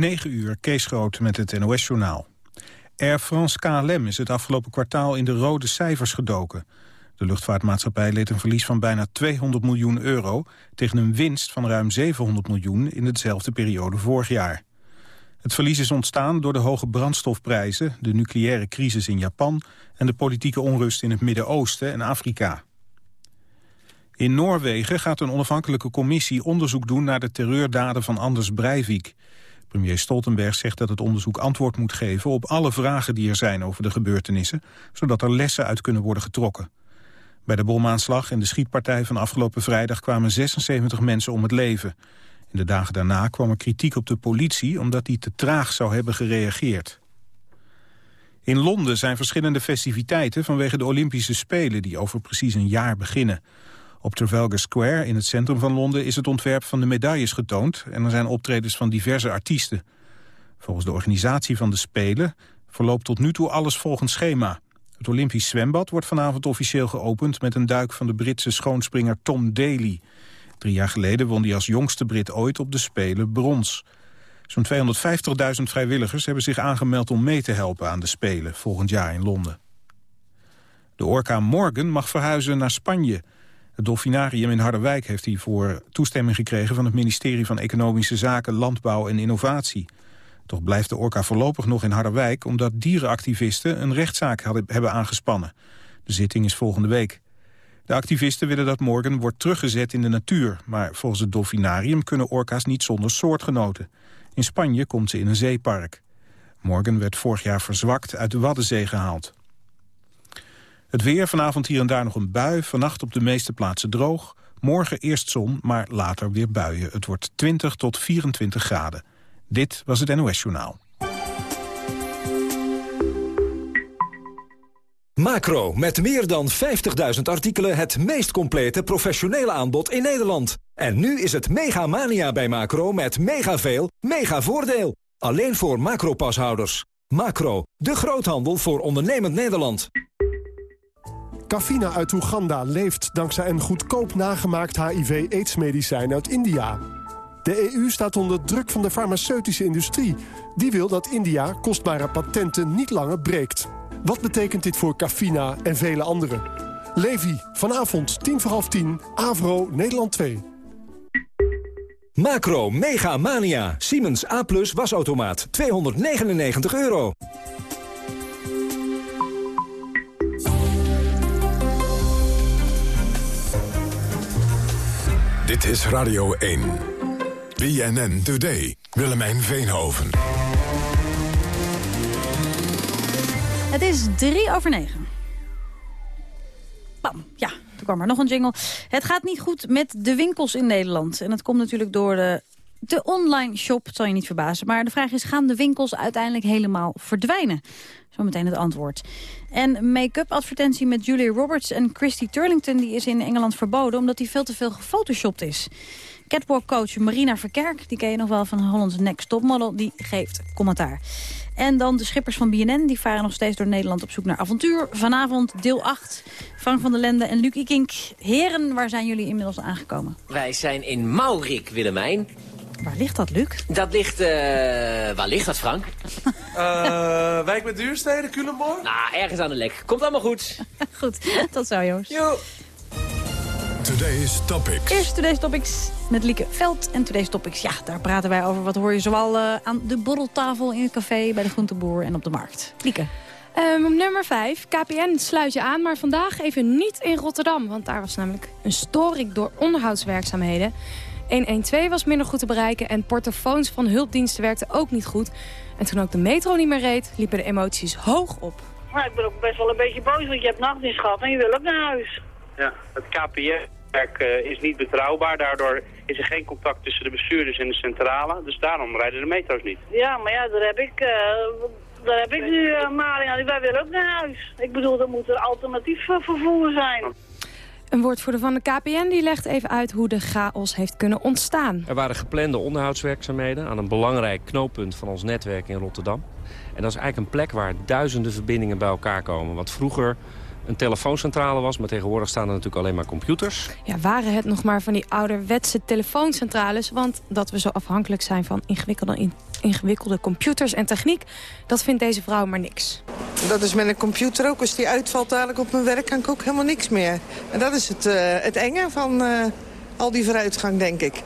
9 uur, Kees Groot met het NOS-journaal. Air France KLM is het afgelopen kwartaal in de rode cijfers gedoken. De luchtvaartmaatschappij leed een verlies van bijna 200 miljoen euro... tegen een winst van ruim 700 miljoen in dezelfde periode vorig jaar. Het verlies is ontstaan door de hoge brandstofprijzen... de nucleaire crisis in Japan en de politieke onrust in het Midden-Oosten en Afrika. In Noorwegen gaat een onafhankelijke commissie onderzoek doen... naar de terreurdaden van Anders Breivik... Premier Stoltenberg zegt dat het onderzoek antwoord moet geven op alle vragen die er zijn over de gebeurtenissen, zodat er lessen uit kunnen worden getrokken. Bij de bomaanslag en de schietpartij van afgelopen vrijdag kwamen 76 mensen om het leven. In de dagen daarna kwam er kritiek op de politie omdat die te traag zou hebben gereageerd. In Londen zijn verschillende festiviteiten vanwege de Olympische Spelen die over precies een jaar beginnen. Op Trafalgar Square in het centrum van Londen is het ontwerp van de medailles getoond... en er zijn optredens van diverse artiesten. Volgens de organisatie van de Spelen verloopt tot nu toe alles volgens schema. Het Olympisch zwembad wordt vanavond officieel geopend... met een duik van de Britse schoonspringer Tom Daly. Drie jaar geleden won hij als jongste Brit ooit op de Spelen brons. Zo'n 250.000 vrijwilligers hebben zich aangemeld om mee te helpen aan de Spelen... volgend jaar in Londen. De orka Morgan mag verhuizen naar Spanje... Het Dolfinarium in Harderwijk heeft hiervoor toestemming gekregen... van het ministerie van Economische Zaken, Landbouw en Innovatie. Toch blijft de orka voorlopig nog in Harderwijk... omdat dierenactivisten een rechtszaak hebben aangespannen. De zitting is volgende week. De activisten willen dat Morgan wordt teruggezet in de natuur... maar volgens het Dolfinarium kunnen orka's niet zonder soortgenoten. In Spanje komt ze in een zeepark. Morgan werd vorig jaar verzwakt uit de Waddenzee gehaald. Het weer, vanavond hier en daar nog een bui. Vannacht op de meeste plaatsen droog. Morgen eerst zon, maar later weer buien. Het wordt 20 tot 24 graden. Dit was het NOS Journaal. Macro, met meer dan 50.000 artikelen het meest complete professionele aanbod in Nederland. En nu is het mega mania bij Macro met mega veel, mega voordeel. Alleen voor Macro-pashouders. Macro, de groothandel voor ondernemend Nederland. Kafina uit Oeganda leeft dankzij een goedkoop nagemaakt HIV-AIDS-medicijn uit India. De EU staat onder druk van de farmaceutische industrie. Die wil dat India kostbare patenten niet langer breekt. Wat betekent dit voor Kafina en vele anderen? Levi, vanavond, tien voor half tien, Avro, Nederland 2. Macro Mega Mania. Siemens A wasautomaat. 299 euro. Dit is Radio 1. BNN Today. Willemijn Veenhoven. Het is drie over negen. Bam, ja, er kwam er nog een jingle. Het gaat niet goed met de winkels in Nederland. En dat komt natuurlijk door de, de online shop, zal je niet verbazen. Maar de vraag is, gaan de winkels uiteindelijk helemaal verdwijnen? Zometeen het antwoord. En make-up advertentie met Julia Roberts en Christy Turlington... die is in Engeland verboden omdat hij veel te veel gefotoshopt is. Catwalk coach Marina Verkerk, die ken je nog wel van Holland's Next Topmodel... die geeft commentaar. En dan de schippers van BNN, die varen nog steeds door Nederland op zoek naar avontuur. Vanavond deel 8, Frank van der Lende en Luc Ikink. Heren, waar zijn jullie inmiddels aangekomen? Wij zijn in Maurik, Willemijn. Waar ligt dat, Luc? Dat ligt, uh, waar ligt dat, Frank? Uh, wijk met duursteden, Culemborg? Nou, ergens aan de lek. Komt allemaal goed. goed, tot zo, jongens. Jo. Today's Topics. Eerst Today's Topics met Lieke Veld. En Today's Topics, ja, daar praten wij over. Wat hoor je zoal uh, aan de borreltafel in het café, bij de groenteboer en op de markt. Lieke. Um, nummer 5. KPN sluit je aan, maar vandaag even niet in Rotterdam. Want daar was namelijk een storing door onderhoudswerkzaamheden. 112 was minder goed te bereiken en portofoons van hulpdiensten werkten ook niet goed. En toen ook de metro niet meer reed, liepen de emoties hoog op. Maar ik ben ook best wel een beetje boos, want je hebt nachtdienst gehad en je wil ook naar huis. Ja, het KPN-werk uh, is niet betrouwbaar. Daardoor is er geen contact tussen de bestuurders en de centrale. Dus daarom rijden de metro's niet. Ja, maar ja, daar heb ik, uh, daar heb ik nu uh, Maria. Wij willen ook naar huis. Ik bedoel, er moet er alternatief vervoer zijn. Een woordvoerder van de KPN die legt even uit hoe de chaos heeft kunnen ontstaan. Er waren geplande onderhoudswerkzaamheden aan een belangrijk knooppunt van ons netwerk in Rotterdam. En dat is eigenlijk een plek waar duizenden verbindingen bij elkaar komen. Wat vroeger een telefooncentrale was. Maar tegenwoordig staan er natuurlijk alleen maar computers. Ja, waren het nog maar van die ouderwetse telefooncentrales... want dat we zo afhankelijk zijn van ingewikkelde, ingewikkelde computers en techniek... dat vindt deze vrouw maar niks. Dat is met een computer ook. Als die uitvalt dadelijk op mijn werk, kan ik ook helemaal niks meer. En dat is het, uh, het enge van uh, al die vooruitgang, denk ik.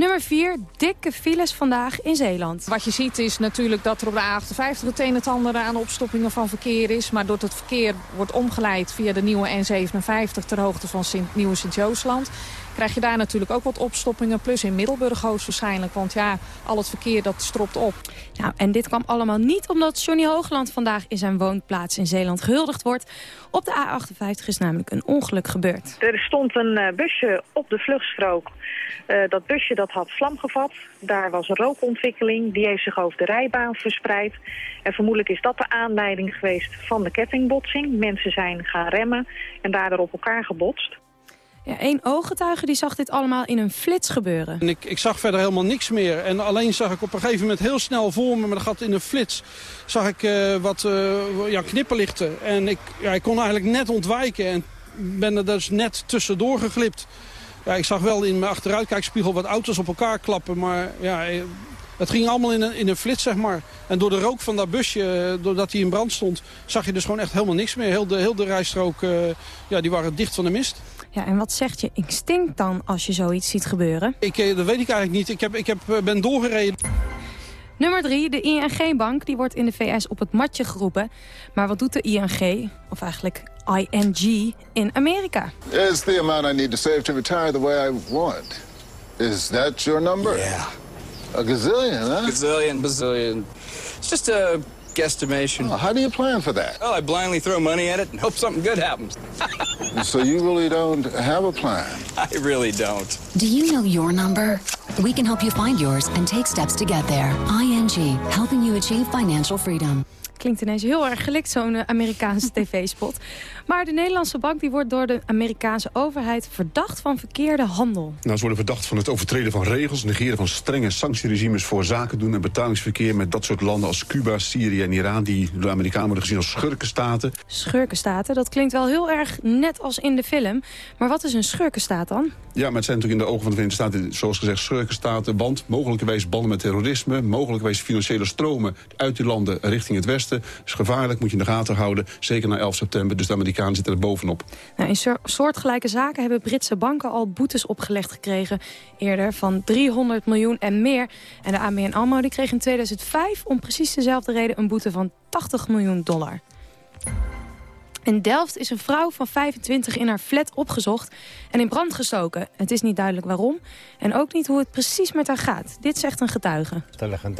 Nummer 4, dikke files vandaag in Zeeland. Wat je ziet is natuurlijk dat er op de A58 het een en ander aan opstoppingen van verkeer is. Maar doordat het verkeer wordt omgeleid via de nieuwe N57 ter hoogte van Sint, Nieuwe Sint-Joosland krijg je daar natuurlijk ook wat opstoppingen. Plus in Middelburg hoogstwaarschijnlijk. Want ja, al het verkeer dat stropt op. Nou, en dit kwam allemaal niet omdat Johnny Hoogland vandaag in zijn woonplaats in Zeeland gehuldigd wordt. Op de A58 is namelijk een ongeluk gebeurd. Er stond een uh, busje op de vluchtstrook. Uh, dat busje dat had vlam gevat. Daar was een rookontwikkeling. Die heeft zich over de rijbaan verspreid. En vermoedelijk is dat de aanleiding geweest van de kettingbotsing. Mensen zijn gaan remmen en daardoor op elkaar gebotst. Ja, Eén ooggetuige die zag dit allemaal in een flits gebeuren. En ik, ik zag verder helemaal niks meer. En alleen zag ik op een gegeven moment heel snel voor me, maar dat gaat in een flits, zag ik uh, wat uh, ja, knipperlichten. En ik, ik kon eigenlijk net ontwijken en ben er dus net tussendoor geglipt. Ja, ik zag wel in mijn achteruitkijkspiegel wat auto's op elkaar klappen, maar ja, het ging allemaal in een, in een flits, zeg maar. En door de rook van dat busje, doordat hij in brand stond... zag je dus gewoon echt helemaal niks meer. Heel de, heel de rijstrook, ja, die waren dicht van de mist. Ja, en wat zegt je instinct dan als je zoiets ziet gebeuren? Ik, dat weet ik eigenlijk niet. Ik, heb, ik heb, ben doorgereden. Nummer 3, de ING-bank, die wordt in de VS op het matje geroepen. Maar wat doet de ING, of eigenlijk ING, in Amerika? It's the amount I need to save to retire the way I want. Is that your number? Yeah. A gazillion, huh? Gazillion, bazillion. It's just a guesstimation. Oh, how do you plan for that? Well, I blindly throw money at it and hope something good happens. so you really don't have a plan? I really don't. Do you know your number? We can help you find yours and take steps to get there. ING, helping you achieve financial freedom. Klinkt ineens heel erg gelikt, zo'n Amerikaanse tv-spot. Maar de Nederlandse bank die wordt door de Amerikaanse overheid verdacht van verkeerde handel. Nou, ze worden verdacht van het overtreden van regels... negeren van strenge sanctieregimes voor zaken doen... en betalingsverkeer met dat soort landen als Cuba, Syrië en Iran... die door de Amerikanen worden gezien als schurkenstaten. Schurkenstaten, dat klinkt wel heel erg net als in de film. Maar wat is een schurkenstaat dan? Ja, maar het zijn natuurlijk in de ogen van de Verenigde Staten... zoals gezegd schurkenstaten, band, mogelijkerwijs banden met terrorisme... mogelijkerwijs financiële stromen uit die landen richting het westen. Dat is gevaarlijk, moet je in de gaten houden. Zeker na 11 september, dus de Amerikanen zitten er bovenop. Nou, in soortgelijke zaken hebben Britse banken al boetes opgelegd gekregen... eerder van 300 miljoen en meer. En de ABN AMRO die kreeg in 2005 om precies dezelfde reden... een boete van 80 miljoen dollar. In Delft is een vrouw van 25 in haar flat opgezocht en in brand gestoken. Het is niet duidelijk waarom en ook niet hoe het precies met haar gaat. Dit zegt een getuige. Er lag een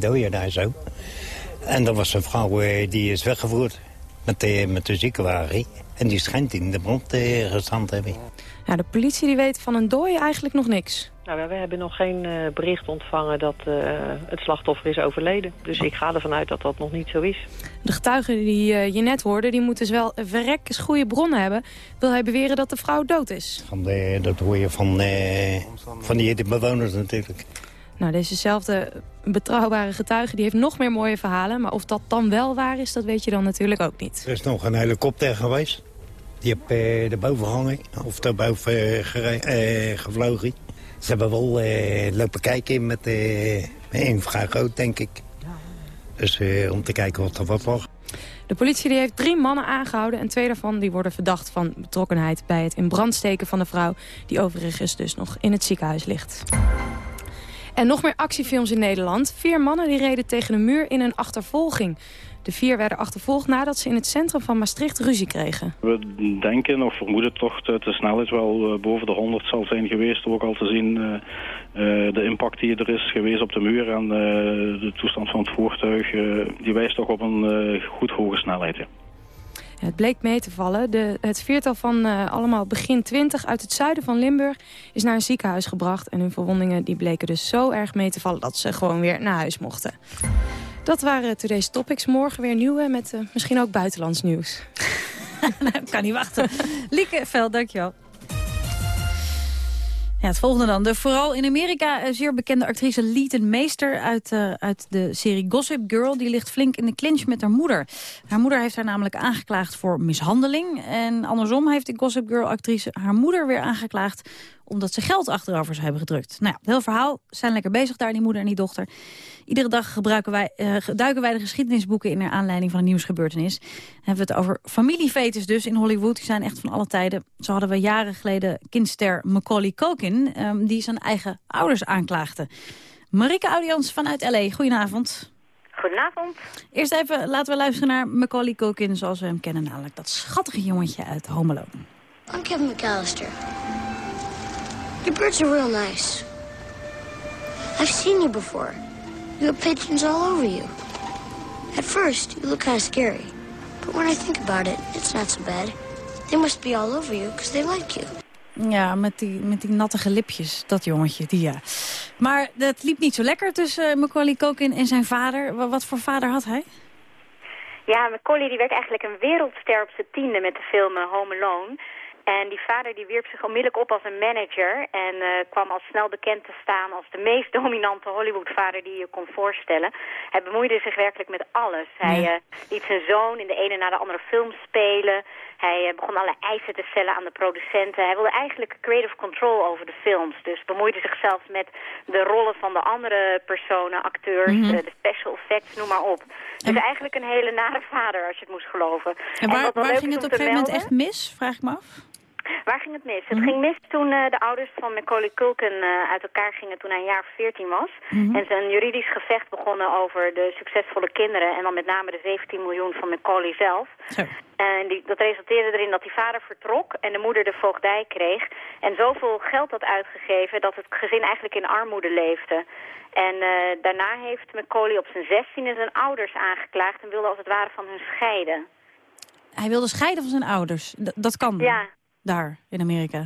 dode daar zo. En er was een vrouw eh, die is weggevoerd met de, met de ziekenwagen. En die schijnt in de brand gestaan te hebben. Ja, de politie die weet van een dooi eigenlijk nog niks. Nou, we hebben nog geen uh, bericht ontvangen dat uh, het slachtoffer is overleden. Dus ik ga ervan uit dat dat nog niet zo is. De getuigen die uh, je net hoorde, die moeten dus wel verrekkers goede bronnen hebben. Wil hij beweren dat de vrouw dood is? Van de, dat hoor je van, van die bewoners natuurlijk. Nou, dezezelfde betrouwbare getuige die heeft nog meer mooie verhalen. Maar of dat dan wel waar is, dat weet je dan natuurlijk ook niet. Er is nog een helikopter geweest. Die heb uh, erboven gehangen. Of daarboven uh, gevlogen. Ze hebben wel uh, lopen kijken met een vraag groot, denk ik. Dus om te kijken wat er wat was. De politie die heeft drie mannen aangehouden en twee daarvan die worden verdacht van betrokkenheid bij het in brand steken van de vrouw die overigens dus nog in het ziekenhuis ligt. En nog meer actiefilms in Nederland. Vier mannen die reden tegen een muur in een achtervolging. De vier werden achtervolgd nadat ze in het centrum van Maastricht ruzie kregen. We denken of vermoeden toch dat de snelheid wel boven de 100 zal zijn geweest. Ook al te zien uh, de impact die er is geweest op de muur en de toestand van het voertuig. die wijst toch op een goed hoge snelheid. Het bleek mee te vallen. De, het viertal van uh, allemaal begin 20 uit het zuiden van Limburg is naar een ziekenhuis gebracht. En hun verwondingen die bleken dus zo erg mee te vallen dat ze gewoon weer naar huis mochten. Dat waren Today's Topics. Morgen weer nieuwe met uh, misschien ook buitenlands nieuws. nou, kan niet wachten. Lieke Veld, dankjewel. Ja, het volgende dan. De vooral in Amerika eh, zeer bekende actrice Lieten Meester uit, uh, uit de serie Gossip Girl. Die ligt flink in de clinch met haar moeder. Haar moeder heeft haar namelijk aangeklaagd voor mishandeling. En andersom heeft de Gossip Girl actrice haar moeder weer aangeklaagd omdat ze geld achterover zou hebben gedrukt. Nou ja, het hele verhaal zijn lekker bezig daar, die moeder en die dochter. Iedere dag gebruiken wij, uh, duiken wij de geschiedenisboeken in naar aanleiding van een nieuwsgebeurtenis. Dan hebben we het over familiefetes dus in Hollywood. Die zijn echt van alle tijden. Zo hadden we jaren geleden kindster Macaulay Culkin, um, die zijn eigen ouders aanklaagde. Marike Audians vanuit L.A., goedenavond. Goedenavond. Eerst even laten we luisteren naar Macaulay Culkin zoals we hem kennen. Namelijk dat schattige jongetje uit Home Alone. I'm Kevin McAllister. Your birds are real nice. I've seen you before. You have pigeons all over you. At first, you look kind of scary. But when I think about it, it's not so bad. They must be all over you because they like you. Ja, met die, met die nattige lipjes, dat jongetje, die ja. Maar dat liep niet zo lekker tussen uh, Macaulay Culkin en zijn vader. Wat, wat voor vader had hij? Ja, Macaulay die werd eigenlijk een wereldster op zijn tiende met de film eh, Home Alone. En die vader die wierp zich onmiddellijk op als een manager en uh, kwam al snel bekend te staan als de meest dominante Hollywood-vader die je kon voorstellen. Hij bemoeide zich werkelijk met alles. Hij uh, liet zijn zoon in de ene na de andere film spelen. Hij uh, begon alle eisen te stellen aan de producenten. Hij wilde eigenlijk creative control over de films. Dus bemoeide zich zelfs met de rollen van de andere personen, acteurs, mm -hmm. de special effects, noem maar op. Dus eigenlijk een hele nare vader, als je het moest geloven. En waar, en waar ging het op een gegeven moment echt mis, vraag ik me af? Waar ging het mis? Het ging mis toen uh, de ouders van Macaulay Culkin uh, uit elkaar gingen toen hij een jaar of 14 was. Mm -hmm. En ze een juridisch gevecht begonnen over de succesvolle kinderen. En dan met name de 17 miljoen van Macaulay zelf. Zo. En die, dat resulteerde erin dat die vader vertrok en de moeder de voogdij kreeg. En zoveel geld had uitgegeven dat het gezin eigenlijk in armoede leefde. En uh, daarna heeft Macaulay op zijn 16e zijn ouders aangeklaagd en wilde als het ware van hun scheiden. Hij wilde scheiden van zijn ouders? D dat kan? Ja. Daar, in Amerika?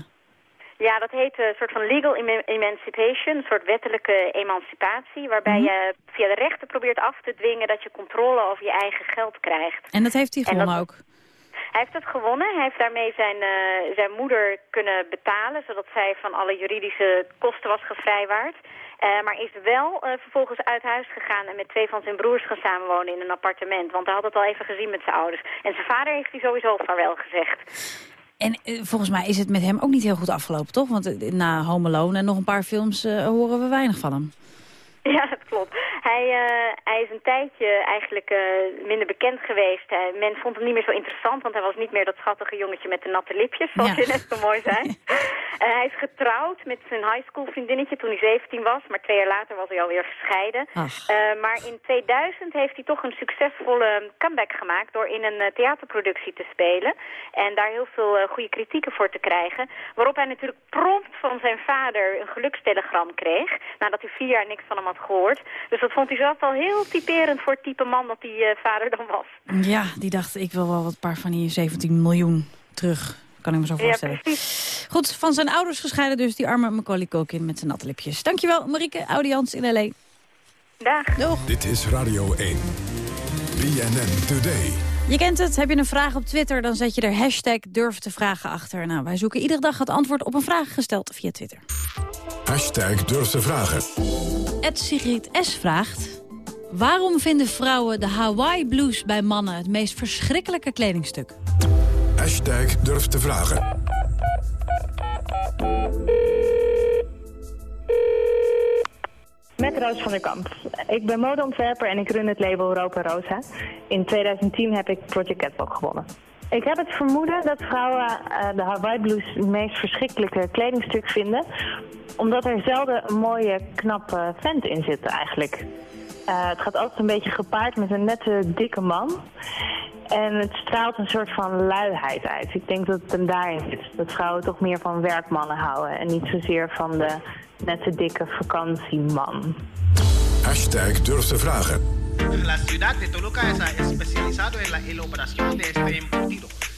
Ja, dat heet een soort van legal emancipation, een soort wettelijke emancipatie... waarbij mm -hmm. je via de rechten probeert af te dwingen dat je controle over je eigen geld krijgt. En dat heeft hij gewonnen dat... ook? Hij heeft het gewonnen. Hij heeft daarmee zijn, uh, zijn moeder kunnen betalen... zodat zij van alle juridische kosten was gevrijwaard. Uh, maar is wel uh, vervolgens uit huis gegaan en met twee van zijn broers gaan samenwonen in een appartement. Want hij had het al even gezien met zijn ouders. En zijn vader heeft hij sowieso vaarwel gezegd. En uh, volgens mij is het met hem ook niet heel goed afgelopen, toch? Want na Home Alone en nog een paar films horen we weinig van hem. Ja, dat klopt. Hij, uh, hij is een tijdje eigenlijk uh, minder bekend geweest. Uh, men vond hem niet meer zo interessant, want hij was niet meer dat schattige jongetje met de natte lipjes, zoals ja. je net zo mooi zei. hij is getrouwd met zijn high school vriendinnetje toen hij 17 was, maar twee jaar later was hij alweer gescheiden. maar in 2000 heeft hij toch een succesvolle comeback gemaakt door in een theaterproductie te spelen. En daar heel veel goede kritieken voor te krijgen. Waarop hij natuurlijk prompt van zijn vader een gelukstelegram kreeg, nadat hij vier jaar niks van hem had gehoord. Dus dat vond hij zelf wel heel typerend voor het type man dat die uh, vader dan was. Ja, die dacht ik wil wel wat paar van die 17 miljoen terug. Kan ik me zo voorstellen. Ja, Goed, van zijn ouders gescheiden dus, die arme Macaulay Culkin met zijn natte lipjes. Dankjewel, Marieke Audians in L.A. Dag. Doeg. Dit is Radio 1. BNN Today. Je kent het, heb je een vraag op Twitter, dan zet je er hashtag durf te vragen achter. Nou, wij zoeken iedere dag het antwoord op een vraag gesteld via Twitter. Hashtag durf te vragen. Ed Sigrid S. vraagt... Waarom vinden vrouwen de Hawaii blues bij mannen het meest verschrikkelijke kledingstuk? Hashtag durf te vragen. Met Roos van der Kamp. Ik ben modeontwerper en ik run het label Ropa Rosa. In 2010 heb ik Project Catwalk gewonnen. Ik heb het vermoeden dat vrouwen uh, de Hawaii Blues het meest verschrikkelijke kledingstuk vinden. Omdat er zelden een mooie, knappe vent in zit eigenlijk. Uh, het gaat altijd een beetje gepaard met een nette, dikke man. En het straalt een soort van luiheid uit. Ik denk dat het hem daarin zit. Dat vrouwen toch meer van werkmannen houden. En niet zozeer van de nette, dikke vakantieman. Hashtag durf te vragen. La ciudad de Toluca es especializado en la elaboración de este embutido,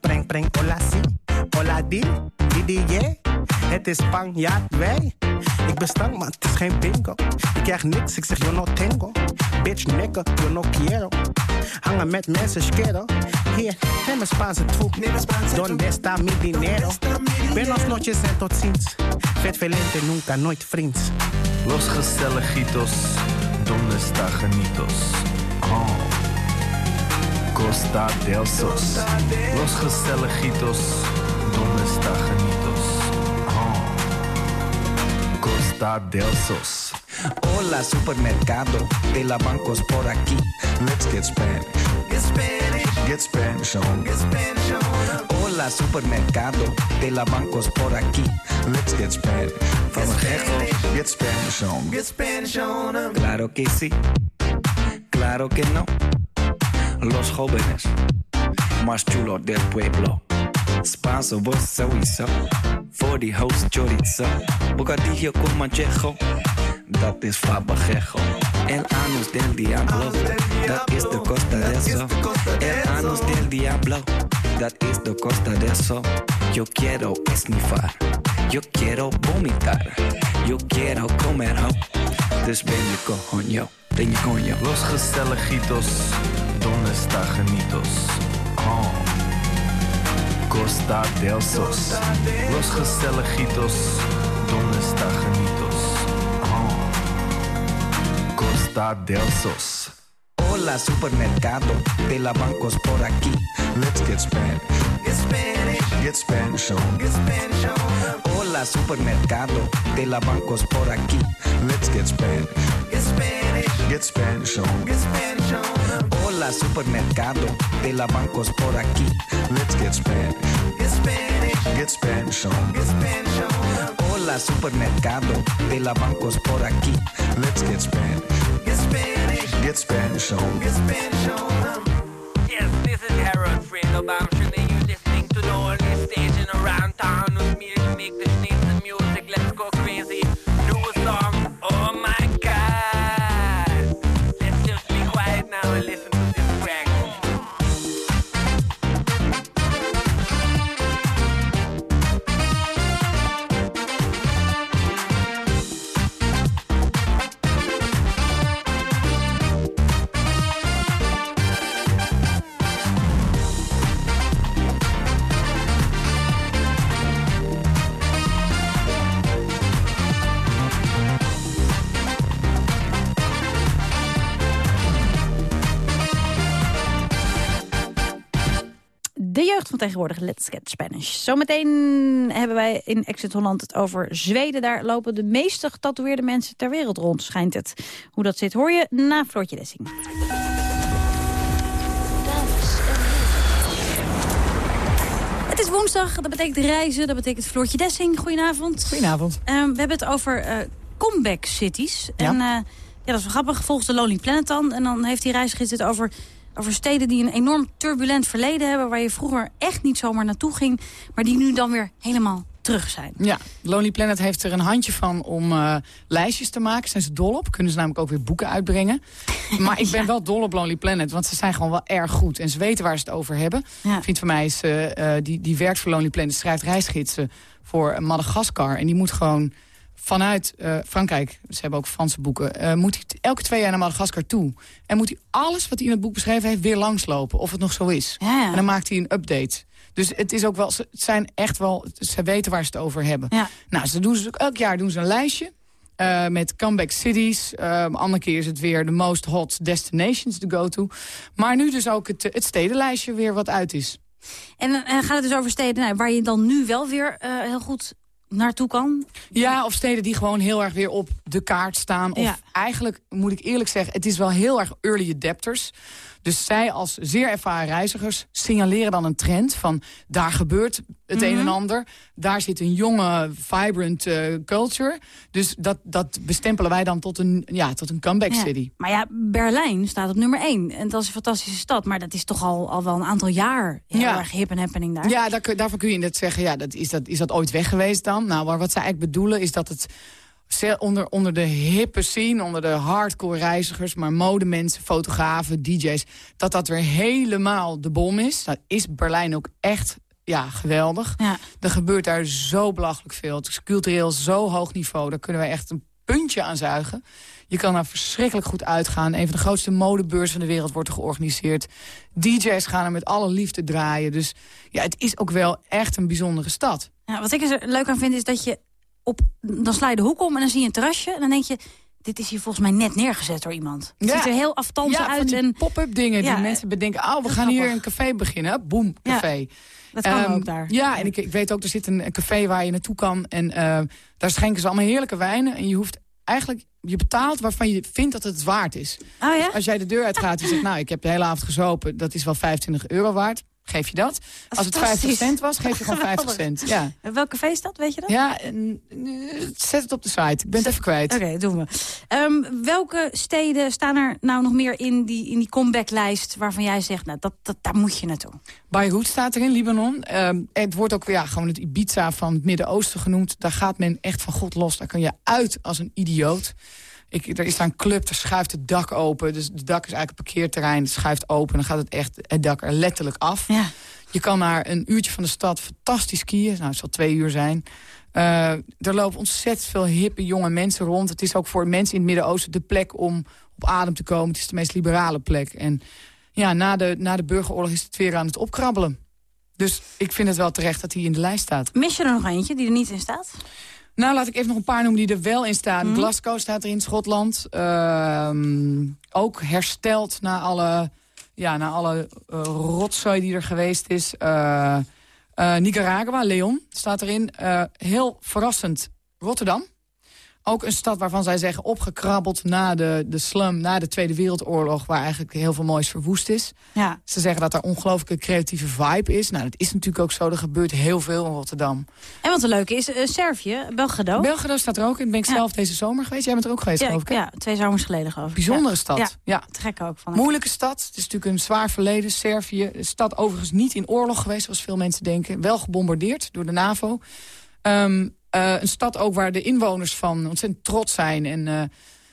Preng, preng, hola si. Hola di. Di, di, yeah. Het is Spanjaard, wij. Ik ben stank, maar het is geen bingo. Ik krijg niks, ik zeg yo no tengo. Bitch, nigga, yo no quiero. Hangen met mensen, schero. Hier, neem een Spaanse troep. Donde está mi dinero? Buenos noches en tot ziens. Vet velente, nunca, nooit vriends. Los gezelligitos, donde está genitos? Oh. Costa del Sos. Los gezelligitos, donde está genitos? Oh. Costa del Sos. Hola, supermercado de la bancos por aquí. Let's get Spanish. Get Spanish. Get Spanish on. Get Spanish on. Hola, supermercado de la bancos por aquí. Let's get Spanish. From Gijón, get Spanish on. Get Spanish on. Claro que sí. Claro que no. Los jóvenes más chulos del pueblo. Spanso, sowieso. Voor die host chorizo. Bocadillo con manchejo. Dat is fabajejo. El anus del diablo. Dat is de costa de eso. El anus del diablo. Dat is de costa de eso. Yo quiero esnifar. Yo quiero vomitar. Yo quiero comer ho. Dus ben je coño. Ben je coño. Los gezelligitos, donde está genitos? Oh. Costa del Sos. Los gezelligitos, donde está genitos? Oh. Costa del Sos. Hola, supermercado de la bancos por aquí. Let's get Spanish. Get Spanish. Get Spanish on. Get Spanish on. Hola, supermercado de la bancos por aquí. Let's get Spanish. Get Spanish. Get Spanish on. Get Spanish on. Hola, supermercado de la bancos por aquí. Let's get Spanish. Get Spanish. Get Spanish on. Get Spanish on. Hola, supermercado de la bancos por aquí. Let's get Spanish. Get Spanish. Get Spanish on. Get Spanish on. Yes, this is Harold Friend I'm sure that you're listening to the only station around town with me to make the Tegenwoordig, Let's Get Spanish. Zometeen hebben wij in Exit Holland het over Zweden. Daar lopen de meeste getatoeëerde mensen ter wereld rond, schijnt het. Hoe dat zit hoor je na Floortje Dessing. Het is woensdag, dat betekent reizen, dat betekent Floortje Dessing. Goedenavond. Goedenavond. Eh, we hebben het over eh, comeback cities. Ja. En eh, ja, dat is wel grappig, volgens de Lonely Planet dan. En dan heeft die reisgids het over, over steden die een enorm turbulent verleden hebben... waar je vroeger echt niet zomaar naartoe ging... maar die nu dan weer helemaal terug zijn. Ja, Lonely Planet heeft er een handje van om eh, lijstjes te maken. Zijn ze dol op. Kunnen ze namelijk ook weer boeken uitbrengen. Maar ik ben wel dol op Lonely Planet, want ze zijn gewoon wel erg goed. En ze weten waar ze het over hebben. Een vriend van mij is, eh, eh, die, die werkt voor Lonely Planet, schrijft reisgidsen voor Madagaskar. En die moet gewoon vanuit eh, Frankrijk, ze hebben ook Franse boeken... eh, moet hij elke twee jaar naar Madagaskar toe. En moet hij alles wat hij in het boek beschreven heeft weer langslopen. Of het nog zo is. En dan maakt hij een update. Dus het is ook wel, ze het zijn echt wel, ze weten waar ze het over hebben. Nou, ze doen ze, elk jaar doen ze een lijstje. eh, met comeback cities. Uh, andere keer is het weer de most hot destinations to go to. Maar nu dus ook het, het stedenlijstje weer wat uit is. En gaat het dus over steden nou, waar je dan nu wel weer heel goed naartoe kan? Ja, of steden die gewoon heel erg weer op de kaart staan. Of Ja. eigenlijk, moet ik eerlijk zeggen, het is wel heel erg early adapters. Dus zij als zeer ervaren reizigers signaleren dan een trend van... daar gebeurt het een Mhm. en ander. Daar zit een jonge, vibrant eh, culture. Dus dat, dat bestempelen wij dan tot een, ja, tot een comeback Ja. city. Maar ja, Berlijn staat op nummer 1. En dat is een fantastische stad. Maar dat is toch al, al wel een aantal jaar heel Ja. erg hip en happening daar. Ja, daar, daarvoor kun je net zeggen, ja, dat, is, dat, is dat ooit weg geweest dan? Nou, maar wat zij eigenlijk bedoelen is dat het Onder, onder de hippe scene, onder de hardcore reizigers... maar modemensen, fotografen, dj's... dat dat weer helemaal de bom is. Dat is Berlijn ook echt ja, geweldig. Er gebeurt daar zo belachelijk veel. Het is cultureel zo hoog niveau. Daar kunnen wij echt een puntje aan zuigen. Je kan daar verschrikkelijk goed uitgaan. Een van de grootste modebeurzen van de wereld wordt er georganiseerd. DJ's gaan er met alle liefde draaien. Dus ja, het is ook wel echt een bijzondere stad. Ja, wat ik er leuk aan vind is dat je op... Dan sla je de hoek om en dan zie je een terrasje. En dan denk je, dit is hier volgens mij net neergezet door iemand. Het ziet er heel ja, van uit. en pop-up dingen Ja, die mensen bedenken... oh, we gaan hier een café beginnen. Boom, café. dat kan Ehm, ook daar. Ja, en ik, ik weet ook, er zit een, café waar je naartoe kan. En eh, daar schenken ze allemaal heerlijke wijnen. En je hoeft eigenlijk... Je betaalt waarvan je vindt dat het waard is. Oh ja? Dus als jij de deur uitgaat en zegt... nou, ik heb de hele avond gezopen, dat is wel 25 euro waard. Geef je dat. Als het 50 fantastisch. cent was, geef je gewoon 50 Geweldig. cent. Ja, En Welk café is dat, weet je dat? ja eh, zet het op de site. Ik ben het even kwijt. Oké, doen we. Ehm, welke steden staan er nou nog meer in die, in die comebacklijst... waarvan jij zegt, nou, dat, dat, daar moet je naartoe? Beirut staat er in Libanon. Ehm, het wordt ook ja, gewoon het Ibiza van het Midden-Oosten genoemd. Daar gaat men echt van God los. Daar kan je uit als een idioot. Ik, er is daar een club, daar schuift het dak open. Dus het dak is eigenlijk een parkeerterrein. Het schuift open, dan gaat het echt het dak er letterlijk af. Ja. Je kan naar een uurtje van de stad fantastisch skiën. Nou, het zal twee uur zijn. Eh, er lopen ontzettend veel hippe jonge mensen rond. Het is ook voor mensen in het Midden-Oosten de plek om op adem te komen. Het is de meest liberale plek. En ja, na de, na de burgeroorlog is het weer aan het opkrabbelen. Dus ik vind het wel terecht dat hij in de lijst staat. Mis je er nog eentje die er niet in staat? Nou, laat ik even nog een paar noemen die er wel in staan. Mhm. Glasgow staat er in Schotland. Ehm, ook hersteld na alle, ja, na alle eh, rotzooi die er geweest is. Eh, eh, Nicaragua, Leon, staat erin. Heel verrassend, Rotterdam. Ook een stad waarvan zij zeggen opgekrabbeld na de, de slum, na de Tweede Wereldoorlog... waar eigenlijk heel veel moois verwoest is. Ja. Ze zeggen dat er ongelooflijke creatieve vibe is. Nou, dat is natuurlijk ook zo. Er gebeurt heel veel in Rotterdam. En wat een leuke is, eh, Servië, Belgrado. Belgrado staat er ook in. Ben ik Ja. zelf deze zomer geweest. Jij bent er ook geweest, ja, geloof ik, hè? ja, twee zomers geleden geloof ik. Bijzondere Ja. stad. Ja, te gek ook. Van Moeilijke stad. Het is natuurlijk een zwaar verleden. Servië. Stad overigens niet in oorlog geweest, zoals veel mensen denken. Wel gebombardeerd door de NAVO. Ehm, eh, een stad ook waar de inwoners van ontzettend trots zijn. En eh,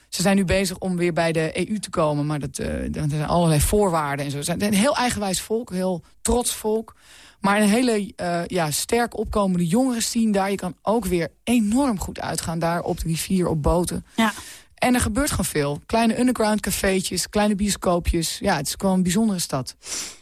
ze zijn nu bezig om weer bij de EU te komen. Maar dat, eh, er zijn allerlei voorwaarden en zo. Ze zijn een heel eigenwijs volk, heel trots volk. Maar een hele eh, ja, sterk opkomende jongeren zien daar. Je kan ook weer enorm goed uitgaan daar op de rivier, op boten. Ja. En er gebeurt gewoon veel. Kleine underground cafeetjes, kleine bioscoopjes. Ja, het is gewoon een bijzondere stad.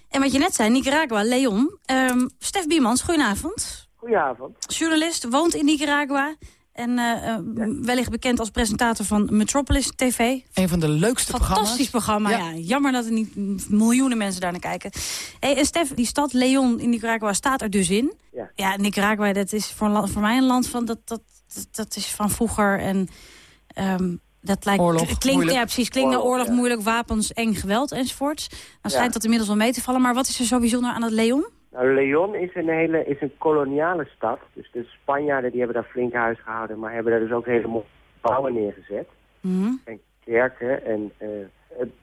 En wat je net zei, Nicaragua, Leon. Ehm Stef Biemans, goedenavond. Goedenavond. Journalist, woont in Nicaragua. En eh, eh, wellicht bekend als presentator van Metropolis TV. Een van de leukste programma's. Fantastisch programma, ja. Ja. Jammer dat er niet miljoenen mensen daar naar kijken. Hey, en Stef, die stad Leon in Nicaragua staat er dus in. Ja. Ja, Nicaragua, dat is voor, voor mij een land van... Dat, dat, dat, dat is van vroeger en... ehm, dat lijkt, Oorlog, klinkt, moeilijk. Ja, precies. Klinkt Oorlog, oorlog, ja. moeilijk, wapens, eng geweld enzovoorts. Dan Ja. schijnt dat inmiddels wel mee te vallen. Maar wat is er zo bijzonder aan dat Leon? Nou, Leon is een hele is een koloniale stad. Dus de Spanjaarden die hebben daar flink huis gehouden, maar hebben daar dus ook hele mooie gebouwen neergezet. Mhm. En kerken. En eh,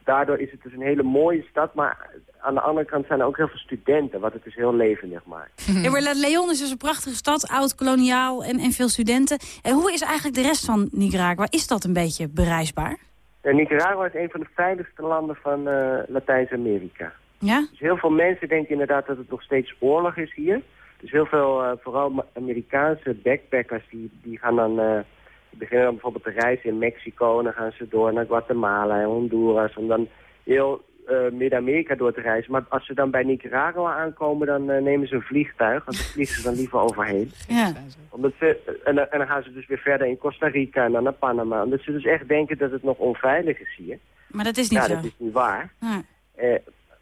daardoor is het dus een hele mooie stad. Maar aan de andere kant zijn er ook heel veel studenten, wat het dus heel levendig maakt. Ja, maar Leon is dus een prachtige stad, oud-koloniaal en, en veel studenten. En hoe is eigenlijk de rest van Nicaragua? Is dat een beetje bereisbaar? En Nicaragua is een van de veiligste landen van eh, Latijns-Amerika. Ja? Dus heel veel mensen denken inderdaad dat het nog steeds oorlog is hier. Dus heel veel, eh, vooral Amerikaanse backpackers, die, die gaan dan... eh, die beginnen dan bijvoorbeeld te reizen in Mexico... en dan gaan ze door naar Guatemala en Honduras... om dan heel eh, Midden-Amerika door te reizen. Maar als ze dan bij Nicaragua aankomen, dan eh, nemen ze een vliegtuig... want daar vliegen ze dan liever overheen. Ja. Omdat ze, en, dan- en dan gaan ze dus weer verder in Costa Rica en dan naar Panama. Omdat ze dus echt denken dat het nog onveilig is hier. Maar dat is niet ja, zo. dat is niet waar. Ja. Eh,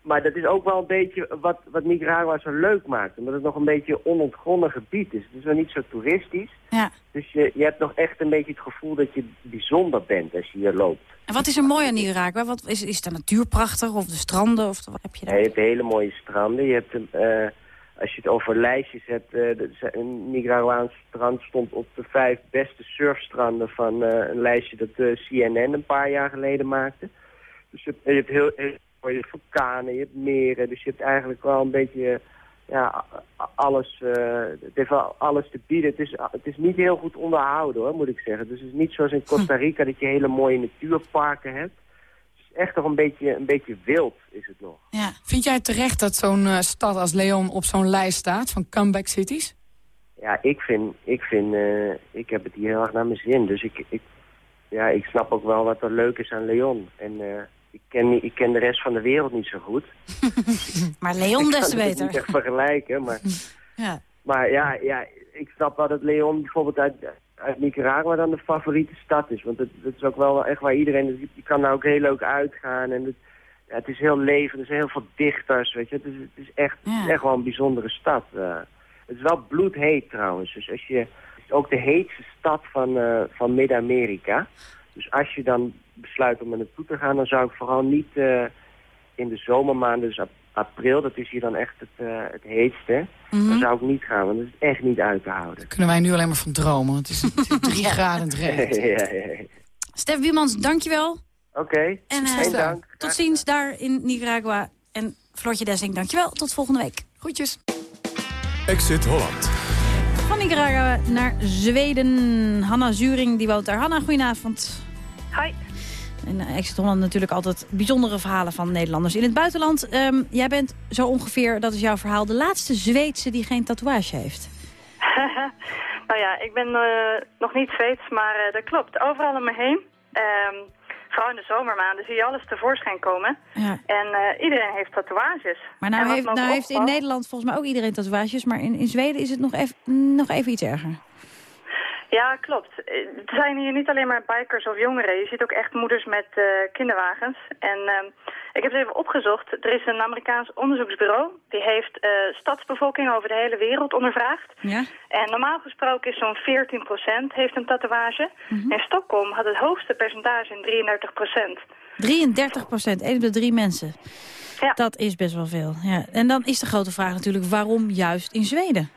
maar dat is ook wel een beetje wat, wat Nicaragua zo leuk maakt. Omdat het nog een beetje een onontgonnen gebied is. Het is nog niet zo toeristisch. Ja. Dus je, je hebt nog echt een beetje het gevoel dat je bijzonder bent als je hier loopt. En wat is er mooi aan Nicaragua? Wat, is, is de natuur prachtig? Of de stranden? Of wat heb je Ja, daar? je hebt hele mooie stranden. Je hebt, eh, als je het over lijstjes hebt, eh, een Nicaraguaans strand stond op de vijf beste surfstranden van eh, een lijstje dat CNN een paar jaar geleden maakte. Dus je hebt, je hebt heel, heel mooie vulkanen, je hebt meren. Dus je hebt eigenlijk wel een beetje ja, alles, eh, het heeft wel alles te bieden. Het is, het is niet heel goed onderhouden hoor, moet ik zeggen. Dus het is niet zoals in Costa Rica dat je hele mooie natuurparken hebt. Het is echt nog een beetje, een beetje wild is het nog. Ja. Vind jij terecht dat zo'n eh, stad als Leon op zo'n lijst staat van comeback cities? Ja, ik vind, ik vind, eh, ik heb het hier heel erg naar mijn zin. Dus ik, ik, ja, ik snap ook wel wat er leuk is aan Leon. En ik, ken, niet- ik ken de rest van de wereld niet zo goed. Maar Leon Ik des kan te het beter. niet echt vergelijken, maar... Ja. Maar ja, ja, ik snap wel dat Leon bijvoorbeeld uit, uit Nicaragua dan de favoriete stad is. Want het, het is ook wel echt waar iedereen... Je kan daar ook heel leuk uitgaan en het, ja, het is heel levend. Er zijn heel veel dichters, weet je. Het is, het is, echt, het is echt wel een bijzondere stad. eh. het is wel bloedheet trouwens. Dus als je, het is ook de heetste stad van, eh, van Midden-Amerika. Dus als je dan besluit om er naartoe te gaan, dan zou ik vooral niet eh, in de zomermaanden, dus ap- april, dat is hier dan echt het, eh, het heetste. Mhm. Dan zou ik niet gaan, want dat is echt niet uit te houden. Kunnen wij nu alleen maar van dromen. want Het is, het is drie graden in het recht. ja, ja, ja. Stef Wiemans, dankjewel. Oké, En eh, dank. tot ziens daar in Nicaragua. En Floortje Dessing, dankjewel. Tot volgende week. Groetjes. Exit Holland. Van Nicaragua naar Zweden. Hanna Zuring, die woont daar. Hanna, goedenavond. Hi. En eh, Exit Holland natuurlijk altijd bijzondere verhalen van Nederlanders in het buitenland. Ehm, jij bent zo ongeveer, dat is jouw verhaal, de laatste Zweedse die geen tatoeage heeft. nou ja, ik ben eh, nog niet Zweeds, maar eh, dat klopt. Overal om me heen, ehm, vooral in de zomermaanden, zie je alles tevoorschijn komen. Ja. En iedereen heeft tatoeages. Maar nou, heeft, nou heeft in Nederland volgens mij ook iedereen tatoeages. Maar in, in Zweden is het nog even, nog even iets erger. Ja, klopt. Er zijn hier niet alleen maar bikers of jongeren. Je ziet ook echt moeders met eh, kinderwagens. En ehm, ik heb het even opgezocht. Er is een Amerikaans onderzoeksbureau. Die heeft eh, stadsbevolking over de hele wereld ondervraagd. Ja? En normaal gesproken is zo'n 14% heeft een tatoeage. Mhm. In Stockholm had het hoogste percentage in 33%. 33 procent, één op de drie mensen. Ja. Dat is best wel veel. Ja. En dan is de grote vraag natuurlijk, waarom juist in Zweden?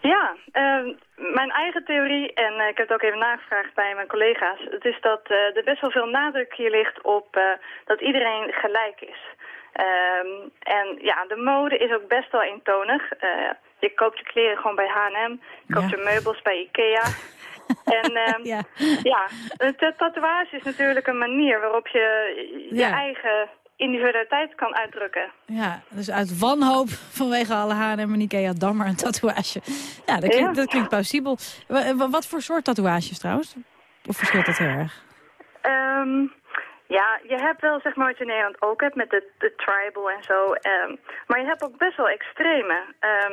Ja, ehm, mijn eigen theorie, en eh, ik heb het ook even nagevraagd bij mijn collega's... het is dat eh, er best wel veel nadruk hier ligt op eh, dat iedereen gelijk is. Ehm, en ja, de mode is ook best wel eentonig. Je koopt je kleren gewoon bij H&M, je koopt Ja. je meubels bij Ikea... En ehm, Ja. ja, tatoeage is natuurlijk een manier waarop je je Ja. eigen individualiteit kan uitdrukken. Ja, dus uit wanhoop vanwege alle H&M en Ikea dan maar een tatoeage. Ja, dat klinkt, Ja. dat klinkt plausibel. Wa- wa- Wat voor soort tatoeages trouwens? Of verschilt dat heel erg? Ehm, ja, je hebt wel zeg maar wat je in Nederland ook hebt met de, de tribal en zo. ehm, maar je hebt ook best wel extreme. Ehm,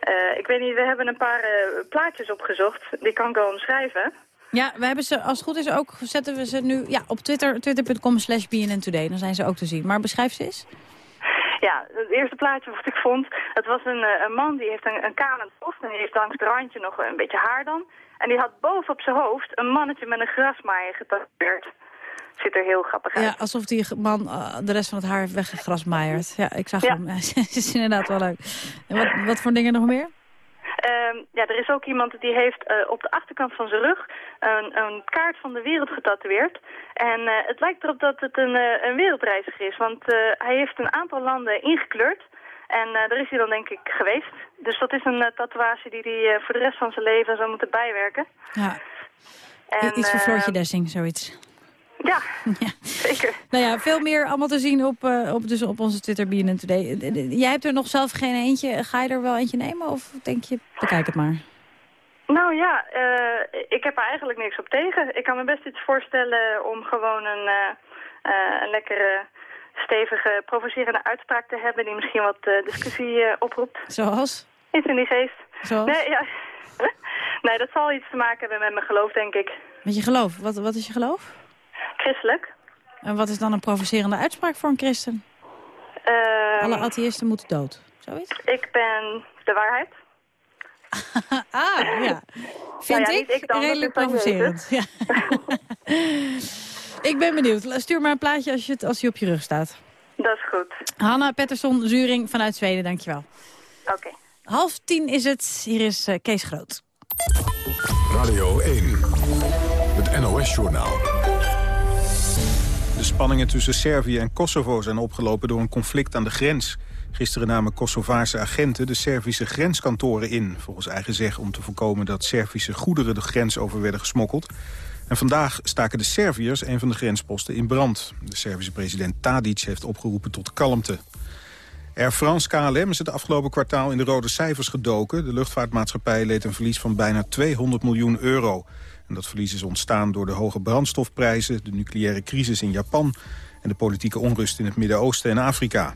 eh, ik weet niet, we hebben een paar eh, plaatjes opgezocht. Die kan ik wel omschrijven. Ja, we hebben ze, als het goed is, ook zetten we ze nu ja, op Twitter, twitter.com slash BNN Dan zijn ze ook te zien. Maar beschrijf ze eens. Ja, het eerste plaatje wat ik vond, het was een, eh, een man die heeft een, een kalend hoofd en die heeft langs het randje nog een beetje haar dan. En die had boven op zijn hoofd een mannetje met een grasmaaier getatoeëerd. Ziet er heel grappig uit. Ja, alsof die man eh, de rest van het haar heeft weggegrasmaaierd. Ja, ik zag Ja. hem. Het is inderdaad wel leuk. En wat, wat voor dingen nog meer? Ehm, ja, er is ook iemand die heeft eh, op de achterkant van zijn rug een, een kaart van de wereld getatoeëerd. En eh, het lijkt erop dat het een, eh, een wereldreiziger is, want hij heeft een aantal landen ingekleurd. En daar is hij dan denk ik geweest. Dus dat is een tatoeage die hij voor de rest van zijn leven zou moeten bijwerken. Ja, En, iets voor Floortje Dessing, zoiets. Ja, zeker. Nou ja, veel meer allemaal te zien op, eh, op, dus op onze Twitter BNN Today. Eh, eh, Jij hebt er nog zelf geen eentje. Ga je er wel eentje nemen of denk je, bekijk het maar. Nou ja, ik heb er eigenlijk niks op tegen. Ik kan me best iets voorstellen om gewoon een, een lekkere, stevige, provocerende uitspraak te hebben... die misschien wat discussie oproept. Zoals? Iets in die geest. Zoals? Nee, ja. nee, dat zal iets te maken hebben met mijn geloof, denk ik. Met je geloof. Wat, wat is je geloof? Christelijk. En wat is dan een provocerende uitspraak voor een christen? Ehm, Alle atheïsten moeten dood. Zoiets? ik ben de waarheid. ah, ja. Vind Nou ja, ik, dan, redelijk provocerend. Ja. ik ben benieuwd. Stuur maar een plaatje als, je het, als die op je rug staat. Dat is goed. Hanna Pettersson, Zuring vanuit Zweden, dankjewel. Oké. Half tien is het. Hier is eh, Kees Groot. Radio 1. Het NOS-journaal. Spanningen tussen Servië en Kosovo zijn opgelopen door een conflict aan de grens. Gisteren namen Kosovaarse agenten de Servische grenskantoren in. Volgens eigen zeg om te voorkomen dat Servische goederen de grens over werden gesmokkeld. En vandaag staken de Serviërs een van de grensposten in brand. De Servische president Tadic heeft opgeroepen tot kalmte. Air France KLM is het afgelopen kwartaal in de rode cijfers gedoken. De luchtvaartmaatschappij leed een verlies van bijna 200 miljoen euro. Dat verlies is ontstaan door de hoge brandstofprijzen... de nucleaire crisis in Japan en de politieke onrust in het Midden-Oosten en Afrika.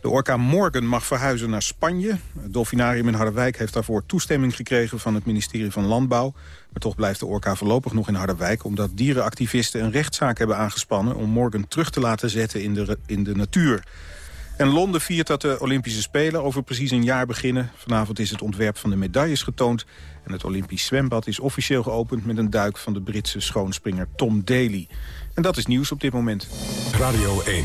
De orka Morgan mag verhuizen naar Spanje. Het dolfinarium in Harderwijk heeft daarvoor toestemming gekregen van het ministerie van Landbouw. Maar toch blijft de orka voorlopig nog in Harderwijk... omdat dierenactivisten een rechtszaak hebben aangespannen... om Morgan terug te laten zetten in de, in de natuur. En Londen viert dat de Olympische Spelen over precies een jaar beginnen. Vanavond is het ontwerp van de medailles getoond. En het Olympisch zwembad is officieel geopend met een duik van de Britse schoonspringer Tom Daly. En dat is nieuws op dit moment. Radio 1.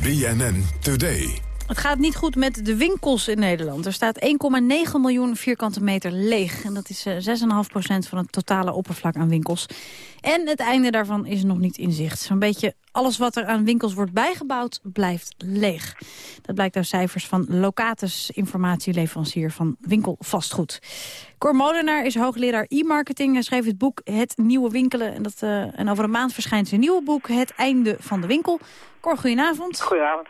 BNN Today. Het gaat niet goed met de winkels in Nederland. Er staat 1,9 miljoen vierkante meter leeg. En dat is 6,5% van het totale oppervlak aan winkels. En het einde daarvan is nog niet in zicht. Zo'n beetje alles wat er aan winkels wordt bijgebouwd, blijft leeg. Dat blijkt uit cijfers van Locatus, informatieleverancier van winkelvastgoed. Cor Molenaar is hoogleraar e-marketing. Hij schreef het boek Het Nieuwe Winkelen. En, dat, uh, en over een maand verschijnt zijn nieuwe boek Het Einde van de Winkel. Cor, goedenavond. Goedenavond.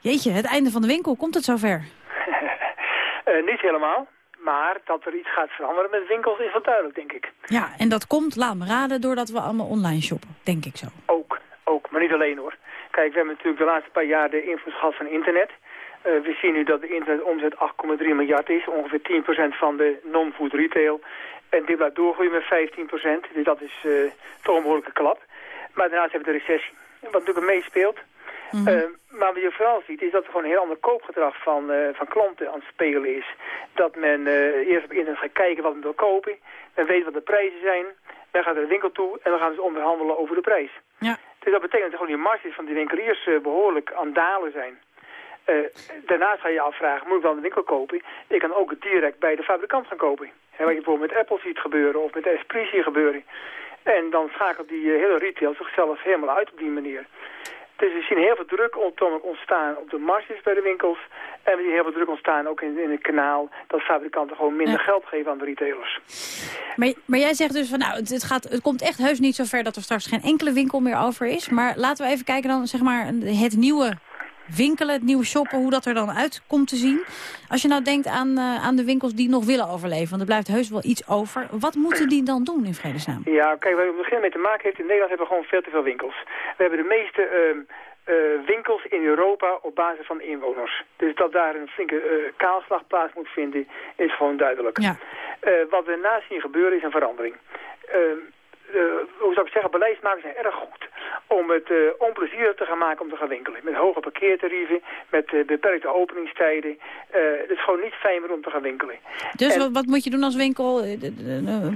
Jeetje, het einde van de winkel, komt het zover? uh, niet helemaal. Maar dat er iets gaat veranderen met winkels is wel duidelijk, denk ik. Ja, en dat komt, laat me raden, doordat we allemaal online shoppen. Denk ik zo. Ook, ook. Maar niet alleen hoor. Kijk, we hebben natuurlijk de laatste paar jaar de invloed gehad van internet. Uh, we zien nu dat de internetomzet 8,3 miljard is. Ongeveer 10% van de non-food retail. En dit blijft doorgroeien met 15%. Dus dat is uh, toch een behoorlijke klap. Maar daarnaast hebben we de recessie. Wat natuurlijk meespeelt. Mm -hmm. uh, maar wat je vooral ziet is dat er gewoon een heel ander koopgedrag van, uh, van klanten aan het spelen is. Dat men uh, eerst op internet gaat kijken wat men wil kopen. Men weet wat de prijzen zijn. Men gaat naar de winkel toe en dan gaan ze onderhandelen over de prijs. Ja. Dus dat betekent dat gewoon die marges van die winkeliers behoorlijk aan dalen zijn. daarnaast ga je je afvragen, moet ik dan de winkel kopen? Ik kan ook direct bij de fabrikant gaan kopen. He, wat je bijvoorbeeld met Apple ziet gebeuren of met Esprit ziet gebeuren. En dan schakelt die hele retail zichzelf helemaal uit op die manier. Dus we zien heel veel druk ontstaan op de marges bij de winkels. En we zien heel veel druk ontstaan ook in, in het kanaal... dat fabrikanten gewoon minder ja. geld geven aan de retailers. Maar, maar jij zegt dus van nou, het, het, gaat, het komt echt heus niet zo ver... dat er straks geen enkele winkel meer over is. Maar laten we even kijken dan, zeg maar, het nieuwe winkelen, het nieuwe shoppen, hoe dat er dan uit komt te zien. Als je nou denkt aan, uh, aan de winkels die nog willen overleven, want er blijft heus wel iets over. Wat moeten die dan doen in vredesnaam? Ja, kijk, waar we beginnen mee te maken heeft, in Nederland hebben we gewoon veel te veel winkels. We hebben de meeste uh, uh, winkels in Europa op basis van inwoners. Dus dat daar een flinke kaalslag plaats moet vinden, is gewoon duidelijk. Ja. wat we naast zien gebeuren is een verandering. Uh, hoe zou ik zeggen, beleidsmakers zijn erg goed om het uh, onplezierig te gaan maken om te gaan winkelen. Met hoge parkeertarieven, met uh, beperkte openingstijden. het is gewoon niet fijn meer om te gaan winkelen. Dus en, wat, wat, moet je doen als winkel?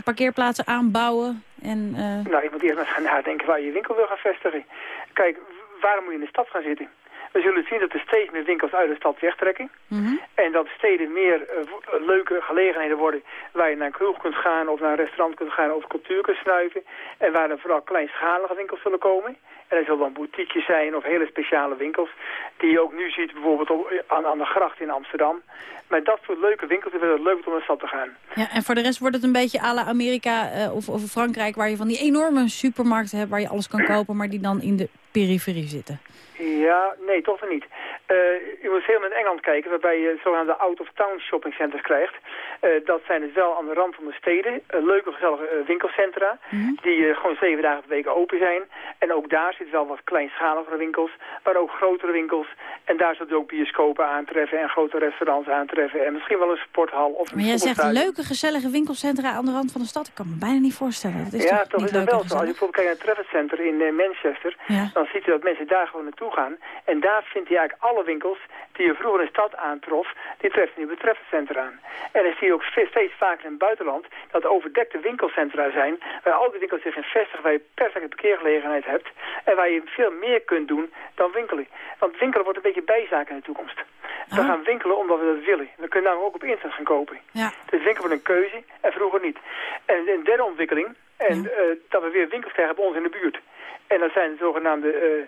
parkeerplaatsen aanbouwen? En, Nou, je moet eerst maar gaan nadenken waar je je winkel wil gaan vestigen. Kijk, waarom moet je in de stad gaan zitten? We zullen zien dat er steeds meer winkels uit de stad wegtrekken. Mm -hmm. En dat steden meer uh, leuke gelegenheden worden waar je naar een kroeg kunt gaan of naar een restaurant kunt gaan of cultuur kunt snuiven. En waar er vooral kleinschalige winkels zullen komen. En er zullen dan boutiques zijn of hele speciale winkels die je ook nu ziet bijvoorbeeld op, aan, aan de gracht in Amsterdam. Maar dat soort leuke winkels vinden het leuk om in de stad te gaan. Ja, en voor de rest wordt het een beetje à la Amerika uh, of, of Frankrijk waar je van die enorme supermarkten hebt waar je alles kan kopen, maar die dan in de periferie zitten. Ja, nee, toch niet. Uh, u moet veel in Engeland kijken, waarbij je zogenaamde out-of-town shopping centers krijgt. Uh, dat zijn dus wel aan de rand van de steden. Uh, leuke, gezellige winkelcentra, Mhm. mm -hmm. die gewoon zeven dagen per week open zijn. En ook daar zitten wel wat kleinschaligere winkels, maar ook grotere winkels. En daar zullen ook bioscopen aantreffen en grote restaurants aantreffen. En misschien wel een sporthal of een Maar jij zegt leuke, gezellige winkelcentra aan de rand van de stad. Ik kan me bijna niet voorstellen. Dat is ja, toch, toch niet is wel zo. Als je bijvoorbeeld kijkt naar het Trafford Center in Manchester, Ja. dan ziet u dat mensen daar gewoon naartoe gaan. En daar vindt hij eigenlijk alle winkels die je vroeger in de stad aantrof, die treffen nu het Trafford Center aan. En dan zie je ook steeds vaker in het buitenland dat overdekte winkelcentra zijn, waar al die winkels zich in vestigen, waar je perfecte parkeergelegenheid hebt en waar je veel meer kunt doen dan winkelen. Want winkelen wordt een beetje bijzaak in de toekomst. We gaan winkelen omdat we dat willen. We kunnen namelijk ook op internet gaan kopen. Ja. Dus winkelen wordt een keuze en vroeger niet. En een derde ontwikkeling, en, uh, dat we weer winkels krijgen bij ons in de buurt. En dat zijn de zogenaamde uh,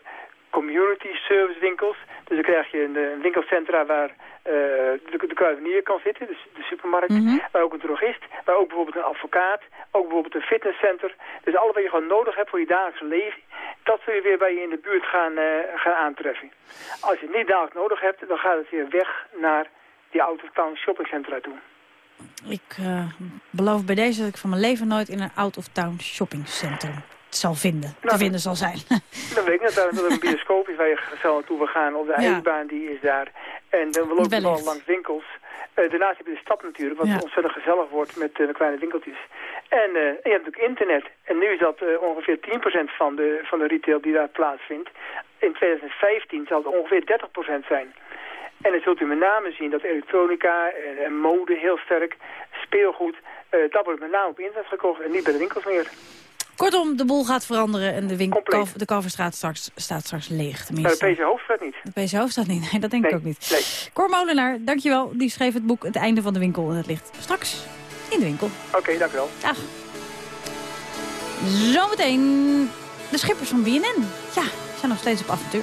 community service winkels. Dus dan krijg je een, een winkelcentra waar uh, de, de kruidenier kan zitten, dus de supermarkt, Mhm. maar ook een drogist, maar ook bijvoorbeeld een advocaat, ook bijvoorbeeld een fitnesscenter. Dus alles wat je gewoon nodig hebt voor je dagelijkse leven, dat zul je weer bij je in de buurt gaan, eh, gaan aantreffen. Als je het niet dagelijks nodig hebt, dan gaat het weer weg naar die out-of-town shoppingcentra toe. Ik eh, beloof bij deze dat ik van mijn leven nooit in een out-of-town shoppingcentrum zal vinden. te vinden zal zijn. Dan weet ik net dat er een bioscoop is waar je gezellig naartoe wil gaan. Of de Ja. ijsbaan die is daar. En dan lopen we Wellicht. wel langs winkels. Eh, daarnaast heb je de stad natuurlijk, wat Ja. ontzettend gezellig wordt met eh, de kleine winkeltjes. En, en je hebt natuurlijk internet. En nu is dat ongeveer 10% van de, van de retail die daar plaatsvindt. In 2015 zal het ongeveer 30% zijn. En dan zult u met name zien dat elektronica en, en mode heel sterk, speelgoed, dat wordt met name op internet gekocht en niet bij de winkels meer. Kortom, de boel gaat veranderen en de, winkel, Kalf- de Kalverstraat straks, staat straks leeg. Maar de Tenminste. PC Hoofdstraat niet. De PC Hoofdstad niet, nee, dat denk ik ook niet. Cor Molenaar, dankjewel. Die schreef het boek Het Einde van de Winkel. En het ligt straks in de winkel. Oké, dank u wel. Dag. Zometeen de schippers van BNN. Ja, ze zijn nog steeds op avontuur.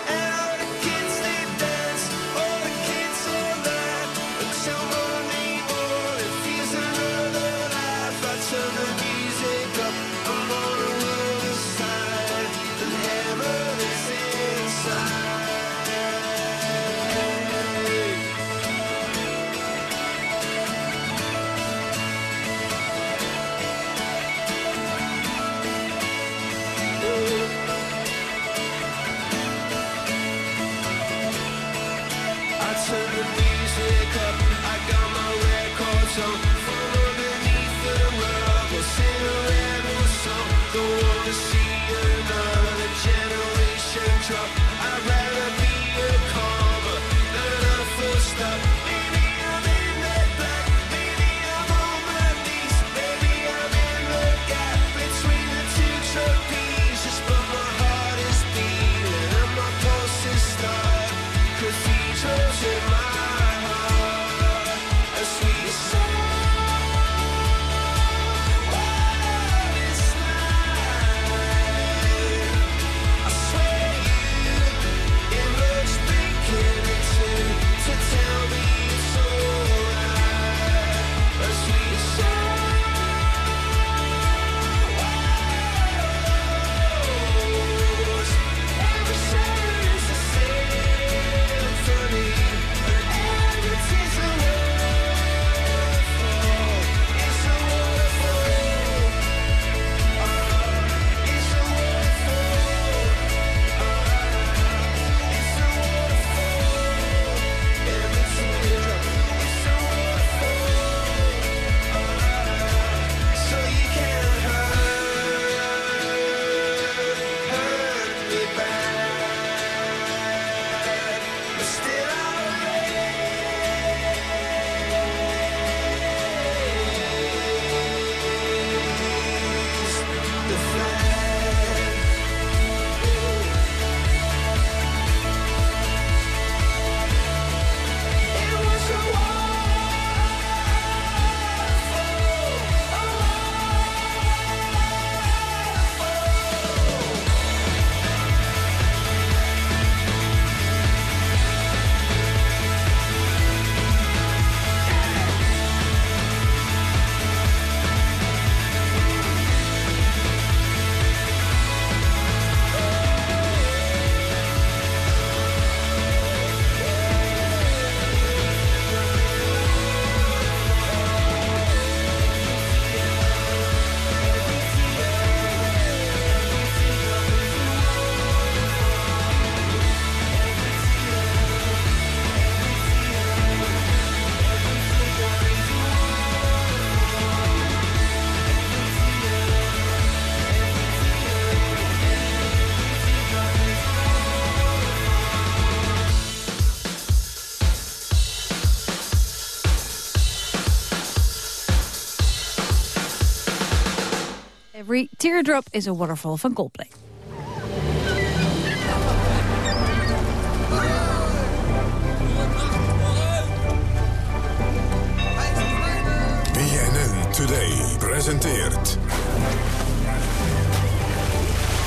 Every teardrop is a waterfall van Coldplay. BNN Today presenteert...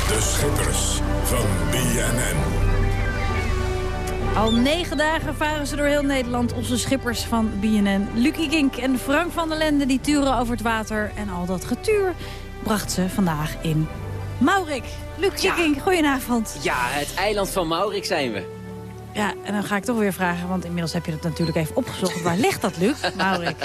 De Schippers van BNN. Al negen dagen varen ze door heel Nederland, onze schippers van BNN. Lucky Kink en Frank van der Lende die turen over het water. En al dat getuur bracht ze vandaag in Maurik. Lucky Kink, goedenavond. Ja, het eiland van Maurik zijn we. Ja, en dan ga ik toch weer vragen, want inmiddels heb je het natuurlijk even opgezocht. Waar ligt dat, Luc? Maurik.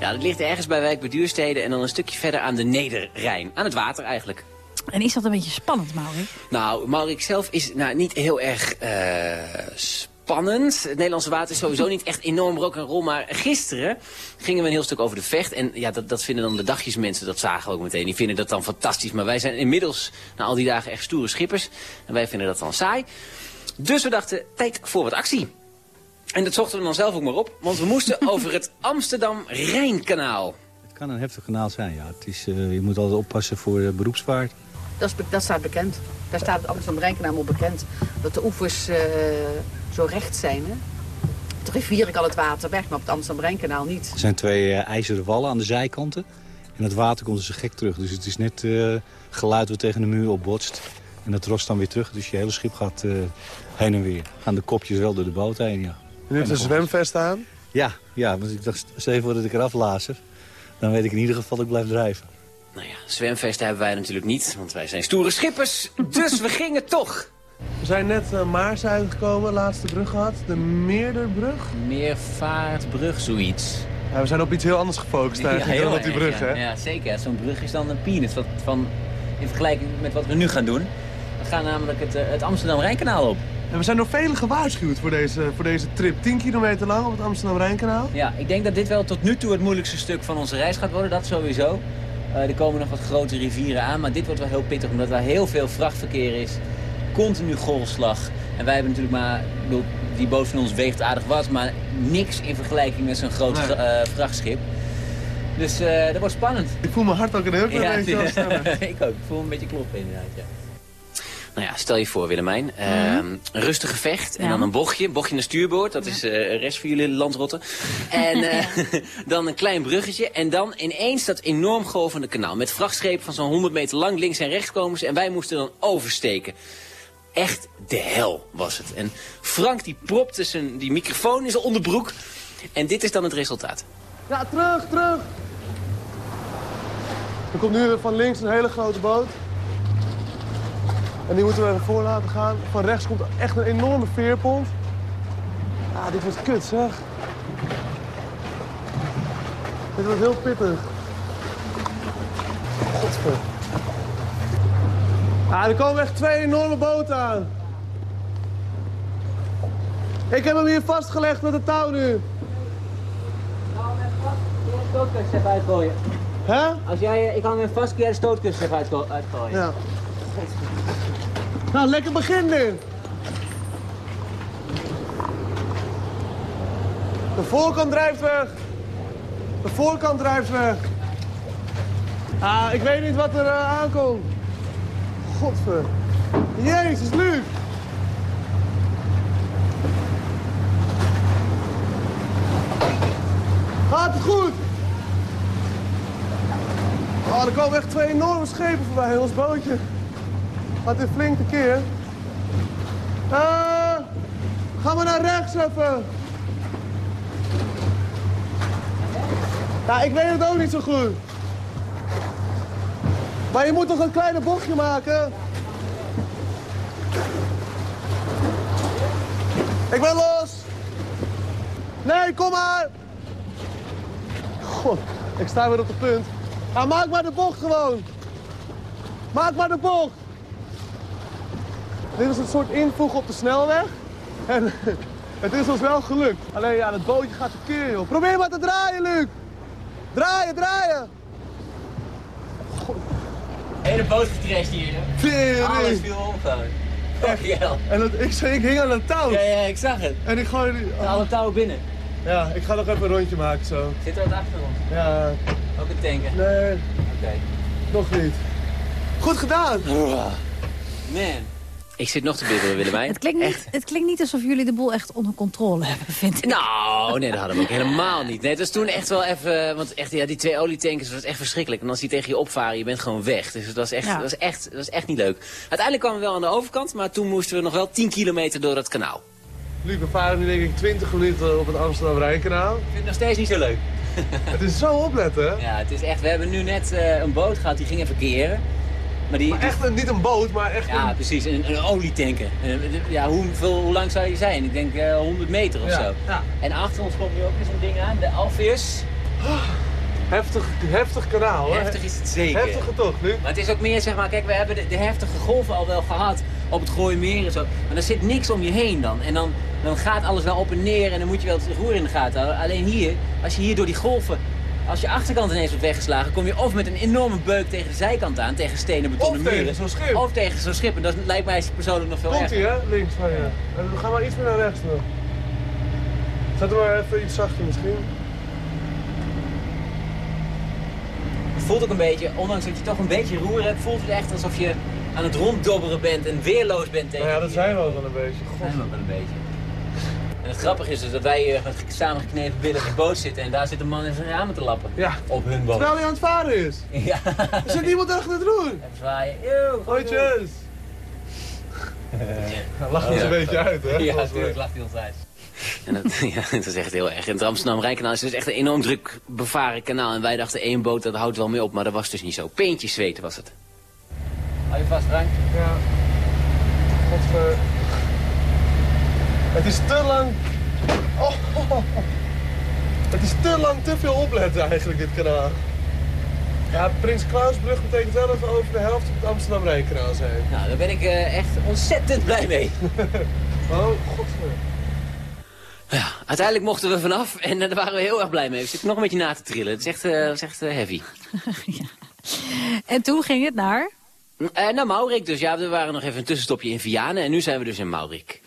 ja, dat ligt ergens bij Wijk bij Duurstede en dan een stukje verder aan de Nederrijn. Aan het water eigenlijk. En is dat een beetje spannend, Maurik? Nou, Maurik zelf is nou, niet heel erg eh, spannend. Het Nederlandse water is sowieso niet echt enorm rock en roll. Maar gisteren gingen we een heel stuk over de vecht. En ja, dat, dat vinden dan de dagjesmensen, dat zagen we ook meteen. Die vinden dat dan fantastisch. Maar wij zijn inmiddels na al die dagen echt stoere schippers. En wij vinden dat dan saai. Dus we dachten, tijd voor wat actie. En dat zochten we dan zelf ook maar op. Want we moesten over het Amsterdam-Rijnkanaal. Het kan een heftig kanaal zijn, ja. Het is, eh, je moet altijd oppassen voor uh, beroepsvaart. Dat, is, dat staat bekend. Daar staat het Amsterdam-Rijnkanaal op bekend. Dat de oevers eh, zo recht zijn, hè. De rivier kan het water weg, maar op het Amsterdam-Rijnkanaal niet. Er zijn twee eh, ijzeren wallen aan de zijkanten. En het water komt dus gek terug. Dus het is net eh, geluid wat tegen de muur opbotst. En dat rost dan weer terug. Dus je hele schip gaat eh, heen en weer. Gaan de kopjes wel door de boot heen, ja. Je hebt een zwemvest aan? Ja, ja, want ik dacht, stel voor dat ik eraf lazer. Dan weet ik in ieder geval dat ik blijf drijven. Nou ja, zwemvesten hebben wij natuurlijk niet, want wij zijn stoere schippers. Dus we gingen toch. We zijn net uh, Maars uitgekomen, laatste brug gehad. De Meerderbrug. Meervaartbrug, zoiets. Ja, we zijn op iets heel anders gefocust eigenlijk dan op die brug, ja. hè? Ja, zeker. Zo'n brug is dan een wat, van, in vergelijking met wat we nu gaan doen. We gaan namelijk het, eh, het Amsterdam-Rijnkanaal op. En we zijn door velen gewaarschuwd voor deze, voor deze trip. 10 kilometer lang op het Amsterdam-Rijnkanaal. Ja, ik denk dat dit wel tot nu toe het moeilijkste stuk van onze reis gaat worden. Dat sowieso. Uh, er komen nog wat grote rivieren aan, maar dit wordt wel heel pittig omdat er heel veel vrachtverkeer is. Continu golfslag. En wij hebben natuurlijk maar, ik bedoel, die boot van ons weegt aardig wat, maar niks in vergelijking met zo'n groot Nee. uh, vrachtschip. Dus uh, dat wordt spannend. Ik voel mijn hart ook een heel klein Ja, beetje afstemmen. ik ook. Ik voel me een beetje kloppen inderdaad, ja. Nou ja, stel je voor Willemijn, uh, een rustige vecht en Ja. dan een bochtje, bochtje naar stuurboord, dat is uh, rest voor jullie landrotten. En uh, dan een klein bruggetje en dan ineens dat enorm golvende kanaal met vrachtschepen van zo'n 100 meter lang links en rechts komen ze en wij moesten dan oversteken. Echt de hel was het. En Frank die propte zijn, die microfoon in zijn onderbroek en dit is dan het resultaat. Ja, terug, terug. Er komt nu van links een hele grote boot. En die moeten we ervoor laten gaan. Van rechts komt echt een enorme veerpont. Ah, dit wordt kut, zeg. Dit wordt heel pittig. Godver. Ah, er komen echt twee enorme boten aan. Ik heb hem hier vastgelegd met de touw nu. stootkussen even uitgooien. Hè? Als jij, ik hang hem vast, kun jij de stootkussen even uitgo- uitgooien. Ja. Nou, lekker begin nu. De voorkant drijft weg. De voorkant drijft weg. Ah, ik weet niet wat er uh, aankomt. Godver. Jezus, Luc. Gaat het goed? Oh, er komen echt twee enorme schepen voorbij ons bootje. Gaat dit flink tekeer. Uh, ga maar naar rechts even. Ja, ik weet het ook niet zo goed. Maar je moet toch een kleine bochtje maken? Ik ben los. Nee, kom maar. God, ik sta weer op de punt. Maak maar de bocht gewoon. Maak maar de bocht. Dit is een soort invoegen op de snelweg. En het is ons wel gelukt. Alleen ja, dat bootje gaat tekeer, joh. Probeer maar te draaien, Luc. Draaien, draaien. Hele boot gecrashed hier. Tering. Alles viel om gewoon. Fuck hell. En dat, ik, ik hing aan een touw. Ja, ja, ik zag het. En ik gooi die... Alle touwen binnen. Ja, ik ga nog even een rondje maken zo. Zit er wat achter ons? Ja. Ook een tanken? Nee. Oké. Nog niet. Goed gedaan. Man. Ik zit nog te bibberen, Willemijn. Het klinkt, niet, het klinkt niet alsof jullie de boel echt onder controle hebben, vind ik. Nou, nee, dat hadden we ook helemaal niet. Nee, het was toen echt wel even... Want echt, ja, die twee olietankers was echt verschrikkelijk. En als die tegen je opvaren, je bent gewoon weg. Dus het was echt, Ja. dat was echt, dat was echt niet leuk. Uiteindelijk kwamen we wel aan de overkant, maar toen moesten we nog wel 10 kilometer door het kanaal. Luc, we varen nu denk ik 20 minuten op het Amsterdam-Rijnkanaal. Ik vind het nog steeds niet zo leuk. Het is zo opletten, hè? Ja, het is echt... We hebben nu net eh, een boot gehad, die ging even keren. Maar die, Maar echt een, niet een boot, maar echt Ja, een... precies. Een, een olietanker. Eh, Ja, hoeveel, hoe lang zou je zijn? Ik denk eh 100 meter of Ja, zo. ja. En achter ons komt nu ook weer zo'n ding aan, de Alpheus. Heftig, heftig kanaal, hè? Heftig is het zeker. Heftige toch, Luc? Maar het is ook meer, zeg maar, kijk, we hebben de, de heftige golven al wel gehad op het Gooie Meer en zo. Maar er zit niks om je heen dan. En dan, dan gaat alles wel op en neer en dan moet je wel het roer in de gaten houden. Alleen hier, als je hier door die golven, als je achterkant ineens wordt weggeslagen, kom je of met een enorme beuk tegen de zijkant aan, tegen stenen betonnen Of tegen muren. zo'n schip. Of tegen zo'n schip. En dat lijkt mij persoonlijk nog veel Komt erger. ie, hè? Links van je. En we gaan maar iets meer naar rechts nog. Zet hem maar even iets zachter misschien. Het voelt ook een beetje, ondanks dat je toch een beetje roer hebt, voelt het echt alsof je aan het ronddobberen bent en weerloos bent tegen Nou ja, dat zijn we ook wel een beetje. Dat zijn we ook wel een beetje. En het grappige is dus dat wij hier met samengeknepen billen op de boot zitten en daar zit een man in zijn ramen te lappen. Ja. Op hun boot. Terwijl hij aan het varen is. Ja. Er zit niemand achter het roer. Even zwaaien. Hoi, Hij lacht ons Ja. een beetje uit, hè? Ja, natuurlijk lacht hij ons uit. En dat, ja, dat is echt heel erg. En het Amsterdam-Rijnkanaal is dus echt een enorm druk bevaren kanaal. En wij dachten één boot, dat houdt wel mee op. Maar dat was dus niet zo. Peentjes zweten was het. Hou je vast, Frank? Ja. Godver... Het is te lang... Oh, oh, oh. Het is te lang te veel opletten eigenlijk, dit kanaal. Ja, Prins Klausbrug betekent wel dat we over de helft op het Amsterdam-Rijnkanaal zijn. Nou, daar ben ik eh, echt ontzettend blij mee. Oh, godver. Ja, uiteindelijk mochten we vanaf en eh, daar waren we heel erg blij mee. We zitten nog een beetje na te trillen. Het is echt, eh, het is echt heavy. En toen ging het naar... Eh naar Maurik dus. Ja, we waren nog even een tussenstopje in Vianen en nu zijn we dus in Maurik.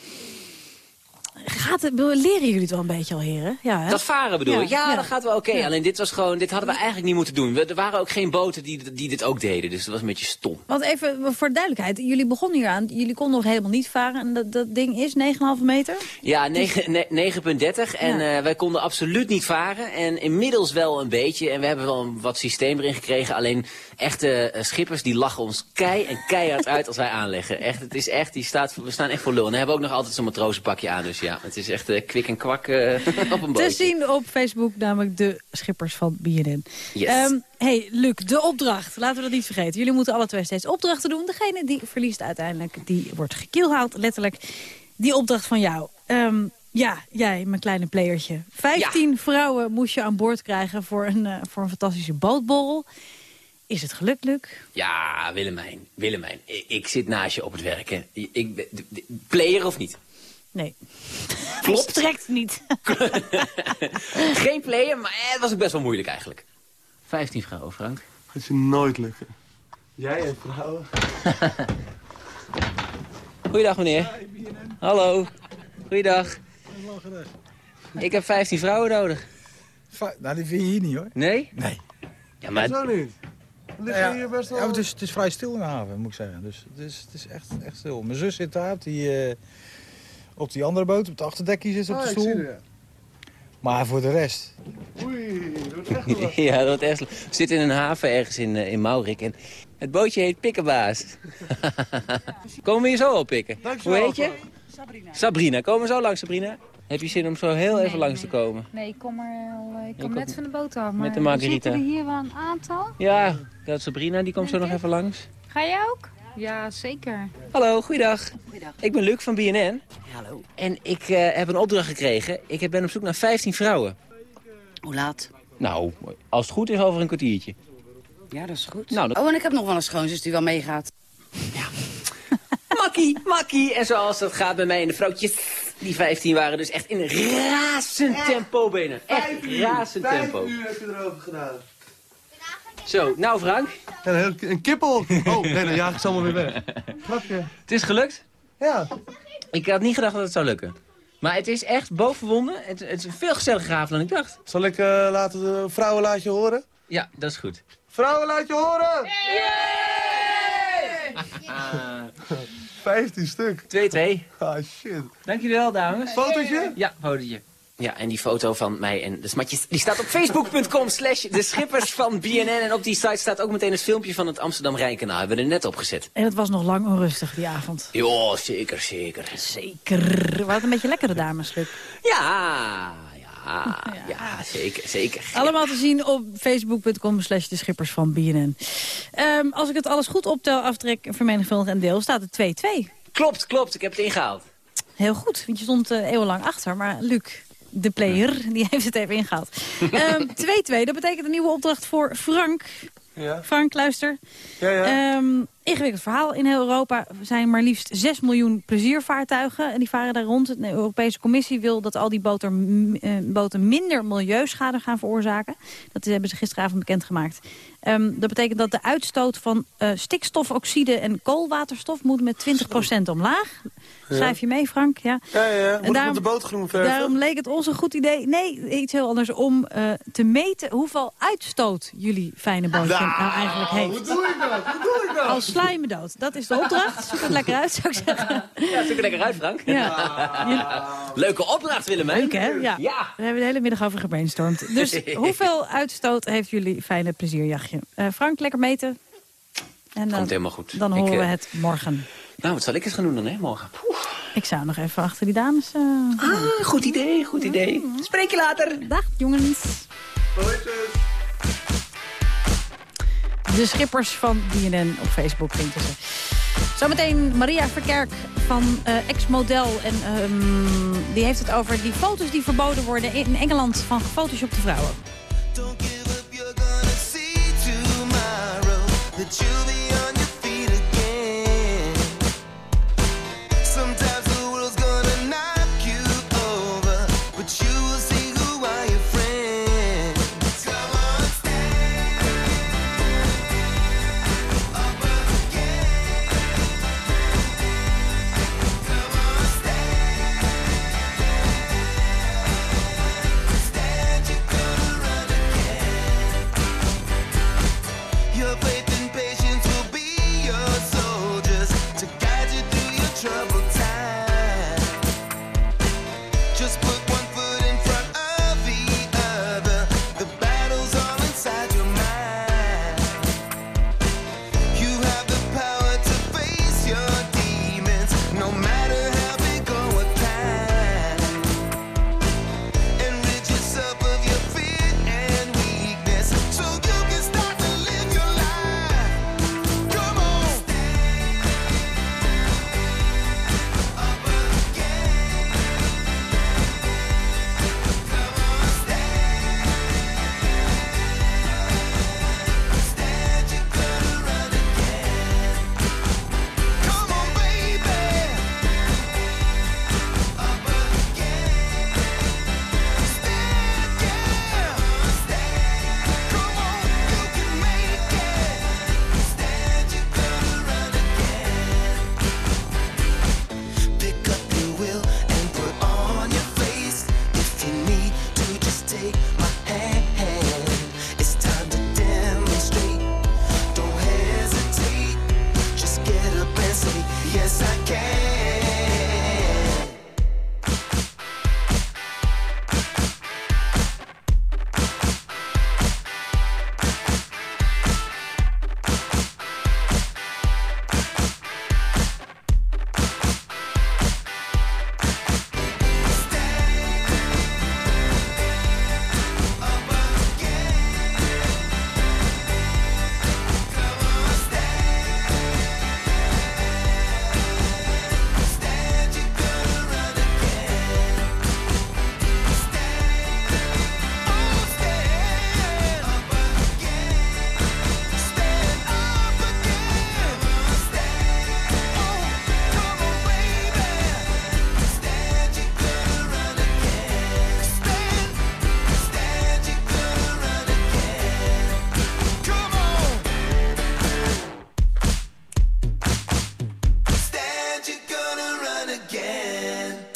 Gaat het, leren jullie het wel een beetje al, heren? Ja, hè? Dat varen bedoel ik? Ja, ja. dat gaat wel oké. Ja. Alleen dit was gewoon, dit hadden we eigenlijk niet moeten doen. We- er waren ook geen boten die, die dit ook deden, dus dat was een beetje stom. Want even voor de duidelijkheid, jullie begonnen hier aan. Jullie konden nog helemaal niet varen. En dat, dat ding is 9,5 meter? Ja, negen- ne- 9,30 en eh, wij konden absoluut niet varen. En inmiddels wel een beetje. En we hebben wel een, wat systeem erin gekregen. Alleen echte eh, schippers die lachen ons kei en keihard uit als wij aanleggen. Echt, het is echt, die staat, we staan echt voor lul. En we hebben ook nog altijd zo'n matrozenpakje aan. Dus ja, het is echt eh, kwik en kwak eh, op een Te bootje. zien op Facebook, namelijk de schippers van BNN. Yes. Ehm, hey, Luc, de opdracht. Laten we dat niet vergeten. Jullie moeten alle twee steeds opdrachten doen. Degene die verliest uiteindelijk, die wordt gekielhaald, letterlijk. Die opdracht van jou. Ehm, ja, jij, mijn kleine playertje. Vijftien vrouwen moest je aan boord krijgen voor een, voor een fantastische bootborrel. Is het gelukt, Luc? Ja, Willemijn, Willemijn. Ik, ik zit naast je op het werk, hè. Ik, player of niet? Nee. Klopt. Volstrekt niet. Geen player, maar eh, het was ook best wel moeilijk eigenlijk. 15 vrouwen, Frank. Gaat je nooit lukken. Jij en vrouwen. Goeiedag, meneer. Hallo. Goeiedag. Ik heb 15 vrouwen nodig. Nou, die vind je hier niet hoor. Nee? Nee. Ja, maar... Zo niet. Liggen Ja, hier best wel... ja, het, is, het is vrij stil in de haven, moet ik zeggen. Dus het is, het is echt, echt stil. Mijn zus zit daar op die, eh, op die andere boot, op de achterdekje zit op Ah, de ik stoel. zie het, Maar voor de rest... Oei, dat wordt echt wat. Ja, dat is... We zitten in een haven ergens in, eh, in Maurik en het bootje heet Pikkenbaas. Komen we hier zo op pikken? Dankjewel. Hoe heet je? Sabrina. Sabrina. Komen we zo langs, Sabrina? Heb je zin om zo heel even langs te komen? Nee, ik kom, er al, eh, ik kom net van de boot af. Met Maar de Margarita. Zitten er hier wel een aantal? Ja, dat Sabrina, die komt zo nog even langs. Ga jij ook? Ja, zeker. Hallo, goeiedag. Ik ben Luc van BNN. Hallo. En ik eh, heb een opdracht gekregen. Ik ben op zoek naar 15 vrouwen. Hoe laat? Nou, als het goed is over een kwartiertje. Ja, dat is goed. Nou, dat- Oh, en ik heb nog wel een schoonzus die wel meegaat. Makkie, makkie. En zoals dat gaat bij mij en de vrouwtjes, die 15 waren dus echt in razend tempo benen. Echt razend Vijf tempo. uur heb je erover gedaan. Zo, nou Frank. En een, heel- een kippel. Oh, nee, dan jaag ik ze allemaal weer weg. Grapje. Het is gelukt? Ja. Ik had niet gedacht dat het zou lukken. Maar het is echt bovenwonden. Het, het is een veel gezelliger haven dan ik dacht. Zal ik eh, laten de vrouwen laat je horen? Ja, dat is goed. Vrouwen, laat je horen! 15 stuk. 2-2. Ah, shit. Dank jullie wel, dames. Fotootje? Ja, fotootje. Ja, en die foto van mij en de smatjes, die staat op facebook.com slash de schippers van BNN. En op die site staat ook meteen het filmpje van het Amsterdam Rijnkanaal. Hebben we er net op gezet. En het was nog lang onrustig die avond. Ja, zeker, zeker. Zeker. We hadden een beetje lekkere dames, Luc. Ja, ja, ja, zeker, zeker. Allemaal te zien op facebook.com slash de schippers van BNN. Ehm, als ik het alles goed optel, aftrek, vermenigvuldig en deel, staat het 2-2. Klopt, klopt. Ik heb het ingehaald. Heel goed, want je stond eh, eeuwenlang achter. Maar Luc, de player, die heeft het even ingehaald. Ehm, 2-2, dat betekent een nieuwe opdracht voor Frank. Ja. Frank, luister. Ja, ja. Ehm, ingewikkeld verhaal. In heel Europa zijn maar liefst 6 miljoen pleziervaartuigen. En die varen daar rond. De Europese Commissie wil dat al die boter, eh, boten minder milieuschade gaan veroorzaken. Dat hebben ze gisteravond bekendgemaakt. Ehm, dat betekent dat de uitstoot van eh, stikstofoxide en koolwaterstof moet met 20% omlaag. Schrijf je mee, Frank? Ja. Ja, ja, ja. Moet daarom- de boot groen verven? Daarom leek het ons een goed idee, nee, iets heel anders, om eh, te meten hoeveel uitstoot jullie fijne bootje nou, eigenlijk heeft. Hoe doe ik dat? Hoe doe ik dat? Als sla je me dood. Dat is de opdracht. Zoek het lekker uit, zou ik zeggen. Ja, zoek er lekker uit, Frank. Ja. Leuke opdracht, Willemijn. Leuk, hè? Ja. Ja. We hebben de hele middag over gebrainstormd. Dus hoeveel uitstoot heeft jullie fijne plezierjachtje? Eh, Frank, lekker meten. En dan, Komt helemaal goed. Dan Ik, horen we eh, het morgen. Nou, wat zal ik eens gaan doen dan, hè, morgen? Ik zou nog even achter die dames... eh, Ah, goed idee, goed idee. Spreek je later. Dag, jongens. De schippers van BNN op Facebook vindt ze. Zometeen Maria Verkerk van eh, ex-model. En ehm, die heeft het over die foto's die verboden worden in Engeland van gefotoshopte vrouwen.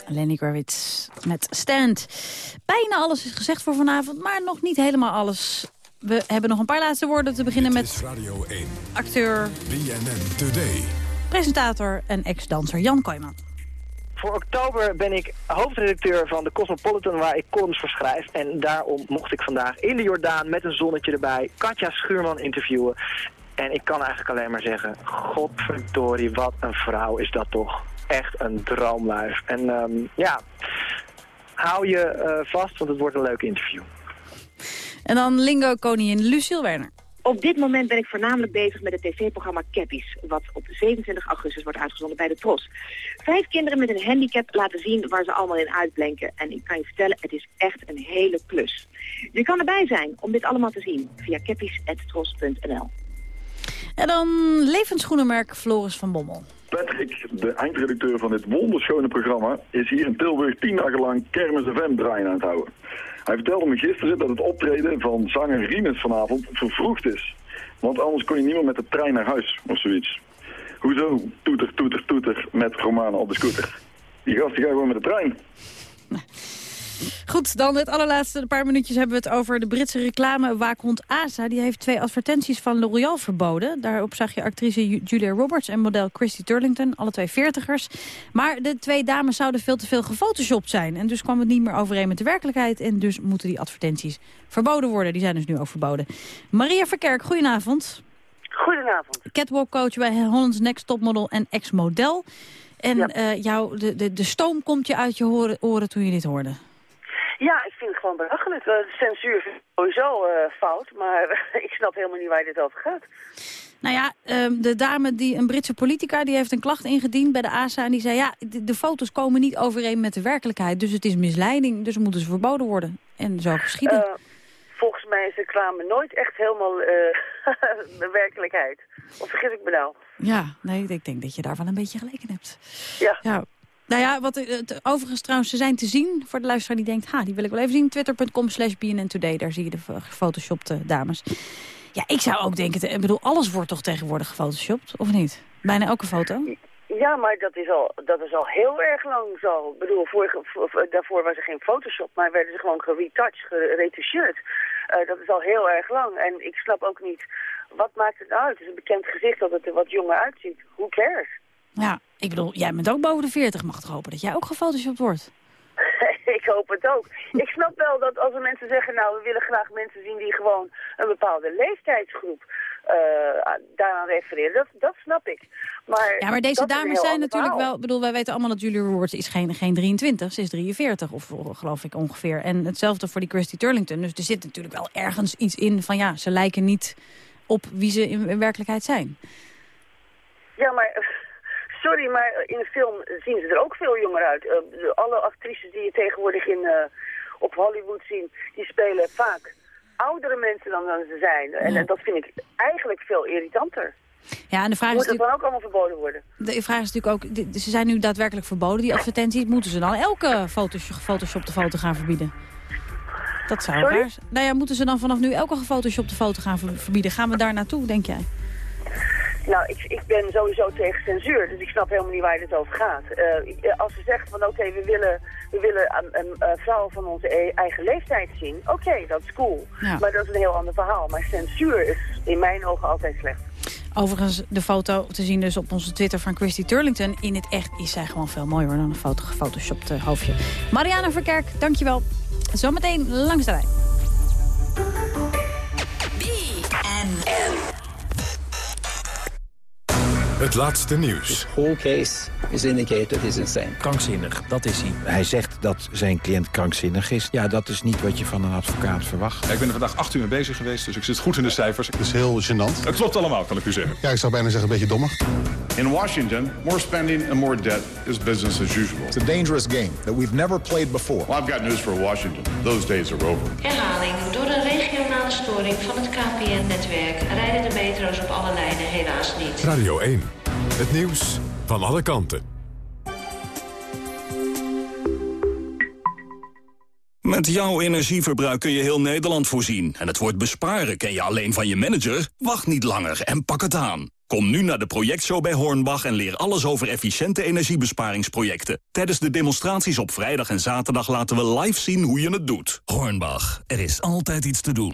Lenny Kravitz met Stand. Bijna alles is gezegd voor vanavond, maar nog niet helemaal alles. We hebben nog een paar laatste woorden te beginnen met Radio 1. acteur, BNN Today. presentator en ex-danser Jan Kooijman. Voor oktober ben ik hoofdredacteur van de Cosmopolitan waar ik columns voor schrijf. En daarom mocht ik vandaag in de Jordaan met een zonnetje erbij Katja Schuurman interviewen. En ik kan eigenlijk alleen maar zeggen, godverdorie, wat een vrouw is dat toch. Echt een droomluif. En ehm, ja, hou je eh, vast, want het wordt een leuk interview. En dan lingo-koningin Lucille Werner. Op dit moment ben ik voornamelijk bezig met het tv-programma Cappies, wat op 27 augustus wordt uitgezonden bij de Tros. Vijf kinderen met een handicap laten zien waar ze allemaal in uitblinken. En ik kan je vertellen, het is echt een hele klus. Je kan erbij zijn om dit allemaal te zien via cappies.tros.nl. En dan levensschoenenmerk Floris van Bommel. Patrick, de eindredacteur van dit wonderschone programma, is hier in Tilburg tien dagen lang Kermis FM draaien aan het houden. Hij vertelde me gisteren dat het optreden van zanger Rinus vanavond vervroegd is. Want anders kon je niet meer met de trein naar huis of zoiets. Hoezo? Toeter, toeter, toeter met Romana op de scooter. Die gast die gaat gewoon met de trein. Goed, dan het allerlaatste een paar minuutjes hebben we het over de Britse reclame waakhond Asa. Die heeft twee advertenties van L'Oreal verboden. Daarop zag je actrice Ju- Julia Roberts en model Christy Turlington, alle twee veertigers. Maar de twee dames zouden veel te veel gefotoshopt zijn. En dus kwam het niet meer overeen met de werkelijkheid. En dus moeten die advertenties verboden worden. Die zijn dus nu ook verboden. Maria Verkerk, goedenavond. Goedenavond. Catwalk coach bij Holland's Next Topmodel en ex-model. En eh, jou, de, de, de stoom komt je uit je horen, oren toen je dit hoorde. Ja, ik vind het gewoon belachelijk. Eh, censuur ik sowieso eh, fout, maar ik snap helemaal niet waar dit over gaat. Nou ja, ehm, de dame, die, een Britse politica, die heeft een klacht ingediend bij de ASA. En die zei, ja, de, de foto's komen niet overeen met de werkelijkheid. Dus het is misleiding, dus moeten ze verboden worden. En zo geschieden. Eh, volgens mij is reclame nooit echt helemaal de werkelijkheid. Of vergis ik me nou? Ja, nee, ik denk dat je daar wel een beetje gelijk in hebt. Ja. ja. Nou ja, wat, eh, het- overigens trouwens, ze zijn te zien voor de luisteraar die denkt... ha, die wil ik wel even zien. Twitter.com slash BNN Today, daar zie je de gefotoshopte dames. Ja, ik zou ook denken, ik bedoel, alles wordt toch tegenwoordig gefotoshopt, of niet? Bijna elke foto. Ja, maar dat is, al, dat is al heel erg lang zo. Ik bedoel, vorige, voor- voor- daarvoor was er geen Photoshop, maar werden ze gewoon geretouched, geretoucheerd. Eh, dat is al heel erg lang. En ik snap ook niet, wat maakt het nou uit? Het is een bekend gezicht dat het er wat jonger uitziet. Who cares? Ja, ik bedoel, jij bent ook boven de 40. Mag toch hopen dat jij ook gefotoshopt wordt? ik hoop het ook. Ik snap wel dat als er mensen zeggen, nou, we willen graag mensen zien die gewoon een bepaalde leeftijdsgroep eh, daaraan refereren. Dat, dat snap ik. Maar Ja, maar deze dames zijn natuurlijk verhaal. wel... Ik bedoel, wij weten allemaal dat Julia Roberts is geen, geen 23, ze is 43, of of geloof ik ongeveer. En hetzelfde voor die Christy Turlington. Dus er zit natuurlijk wel ergens iets in van ja, ze lijken niet op wie ze in, in werkelijkheid zijn. Ja, maar eh, sorry, maar in de film zien ze er ook veel jonger uit. Eh, de- alle actrices die je tegenwoordig in, eh, op Hollywood zien, die spelen vaak oudere mensen dan, dan ze zijn. En Ja. eh, dat vind ik eigenlijk veel irritanter. Ja, en de vraag is Moet dat natuurlijk... dan ook allemaal verboden worden? De vraag is natuurlijk ook, ze zijn nu daadwerkelijk verboden, die advertenties. Moeten ze dan elke fotos, gefotoshopte foto gaan verbieden? Dat zou Sorry? raar zijn. Nou ja, moeten ze dan vanaf nu elke gefotoshopte foto gaan ver- verbieden? Gaan we daar naartoe, denk jij? Nou, ik, ik ben sowieso tegen censuur, dus ik snap helemaal niet waar dit over gaat. Eh, eh, als ze zeggen van oké, we willen, we willen een eh, vrouwen van onze e- eigen leeftijd zien, oké, dat is cool. Ja. Maar dat is een heel ander verhaal. Maar censuur is in mijn ogen altijd slecht. Overigens, de foto te zien dus op onze Twitter van Christy Turlington. In het echt is zij gewoon veel mooier dan een foto gefotoshopt hoofdje. Mariana Verkerk, dankjewel. Zometeen langs de lijn. Het laatste nieuws. whole case is indicated is insane. Krankzinnig, dat is hij. Hij zegt dat zijn cliënt krankzinnig is. Ja, dat is niet wat je van een advocaat verwacht. Ik ben er vandaag acht uur mee bezig geweest, dus ik zit goed in de cijfers. Het is heel gênant. Het klopt allemaal, kan ik u zeggen. Ja, ik zou bijna zeggen een beetje dommig. In Washington, more spending and more debt is business as usual. It's a dangerous game that we've never played before. Well, I've got news for Washington. Those days are over. Herhaling. Door een regionale storing van het KPN-netwerk rijden de metro's op alle lijnen helaas niet. Radio 1. Het nieuws van alle kanten. Met jouw energieverbruik kun je heel Nederland voorzien. En het woord besparen ken je alleen van je manager? Wacht niet langer en pak het aan. Kom nu naar de projectshow bij Hornbach en leer alles over efficiënte energiebesparingsprojecten. Tijdens de demonstraties op vrijdag en zaterdag laten we live zien hoe je het doet. Hornbach, er is altijd iets te doen.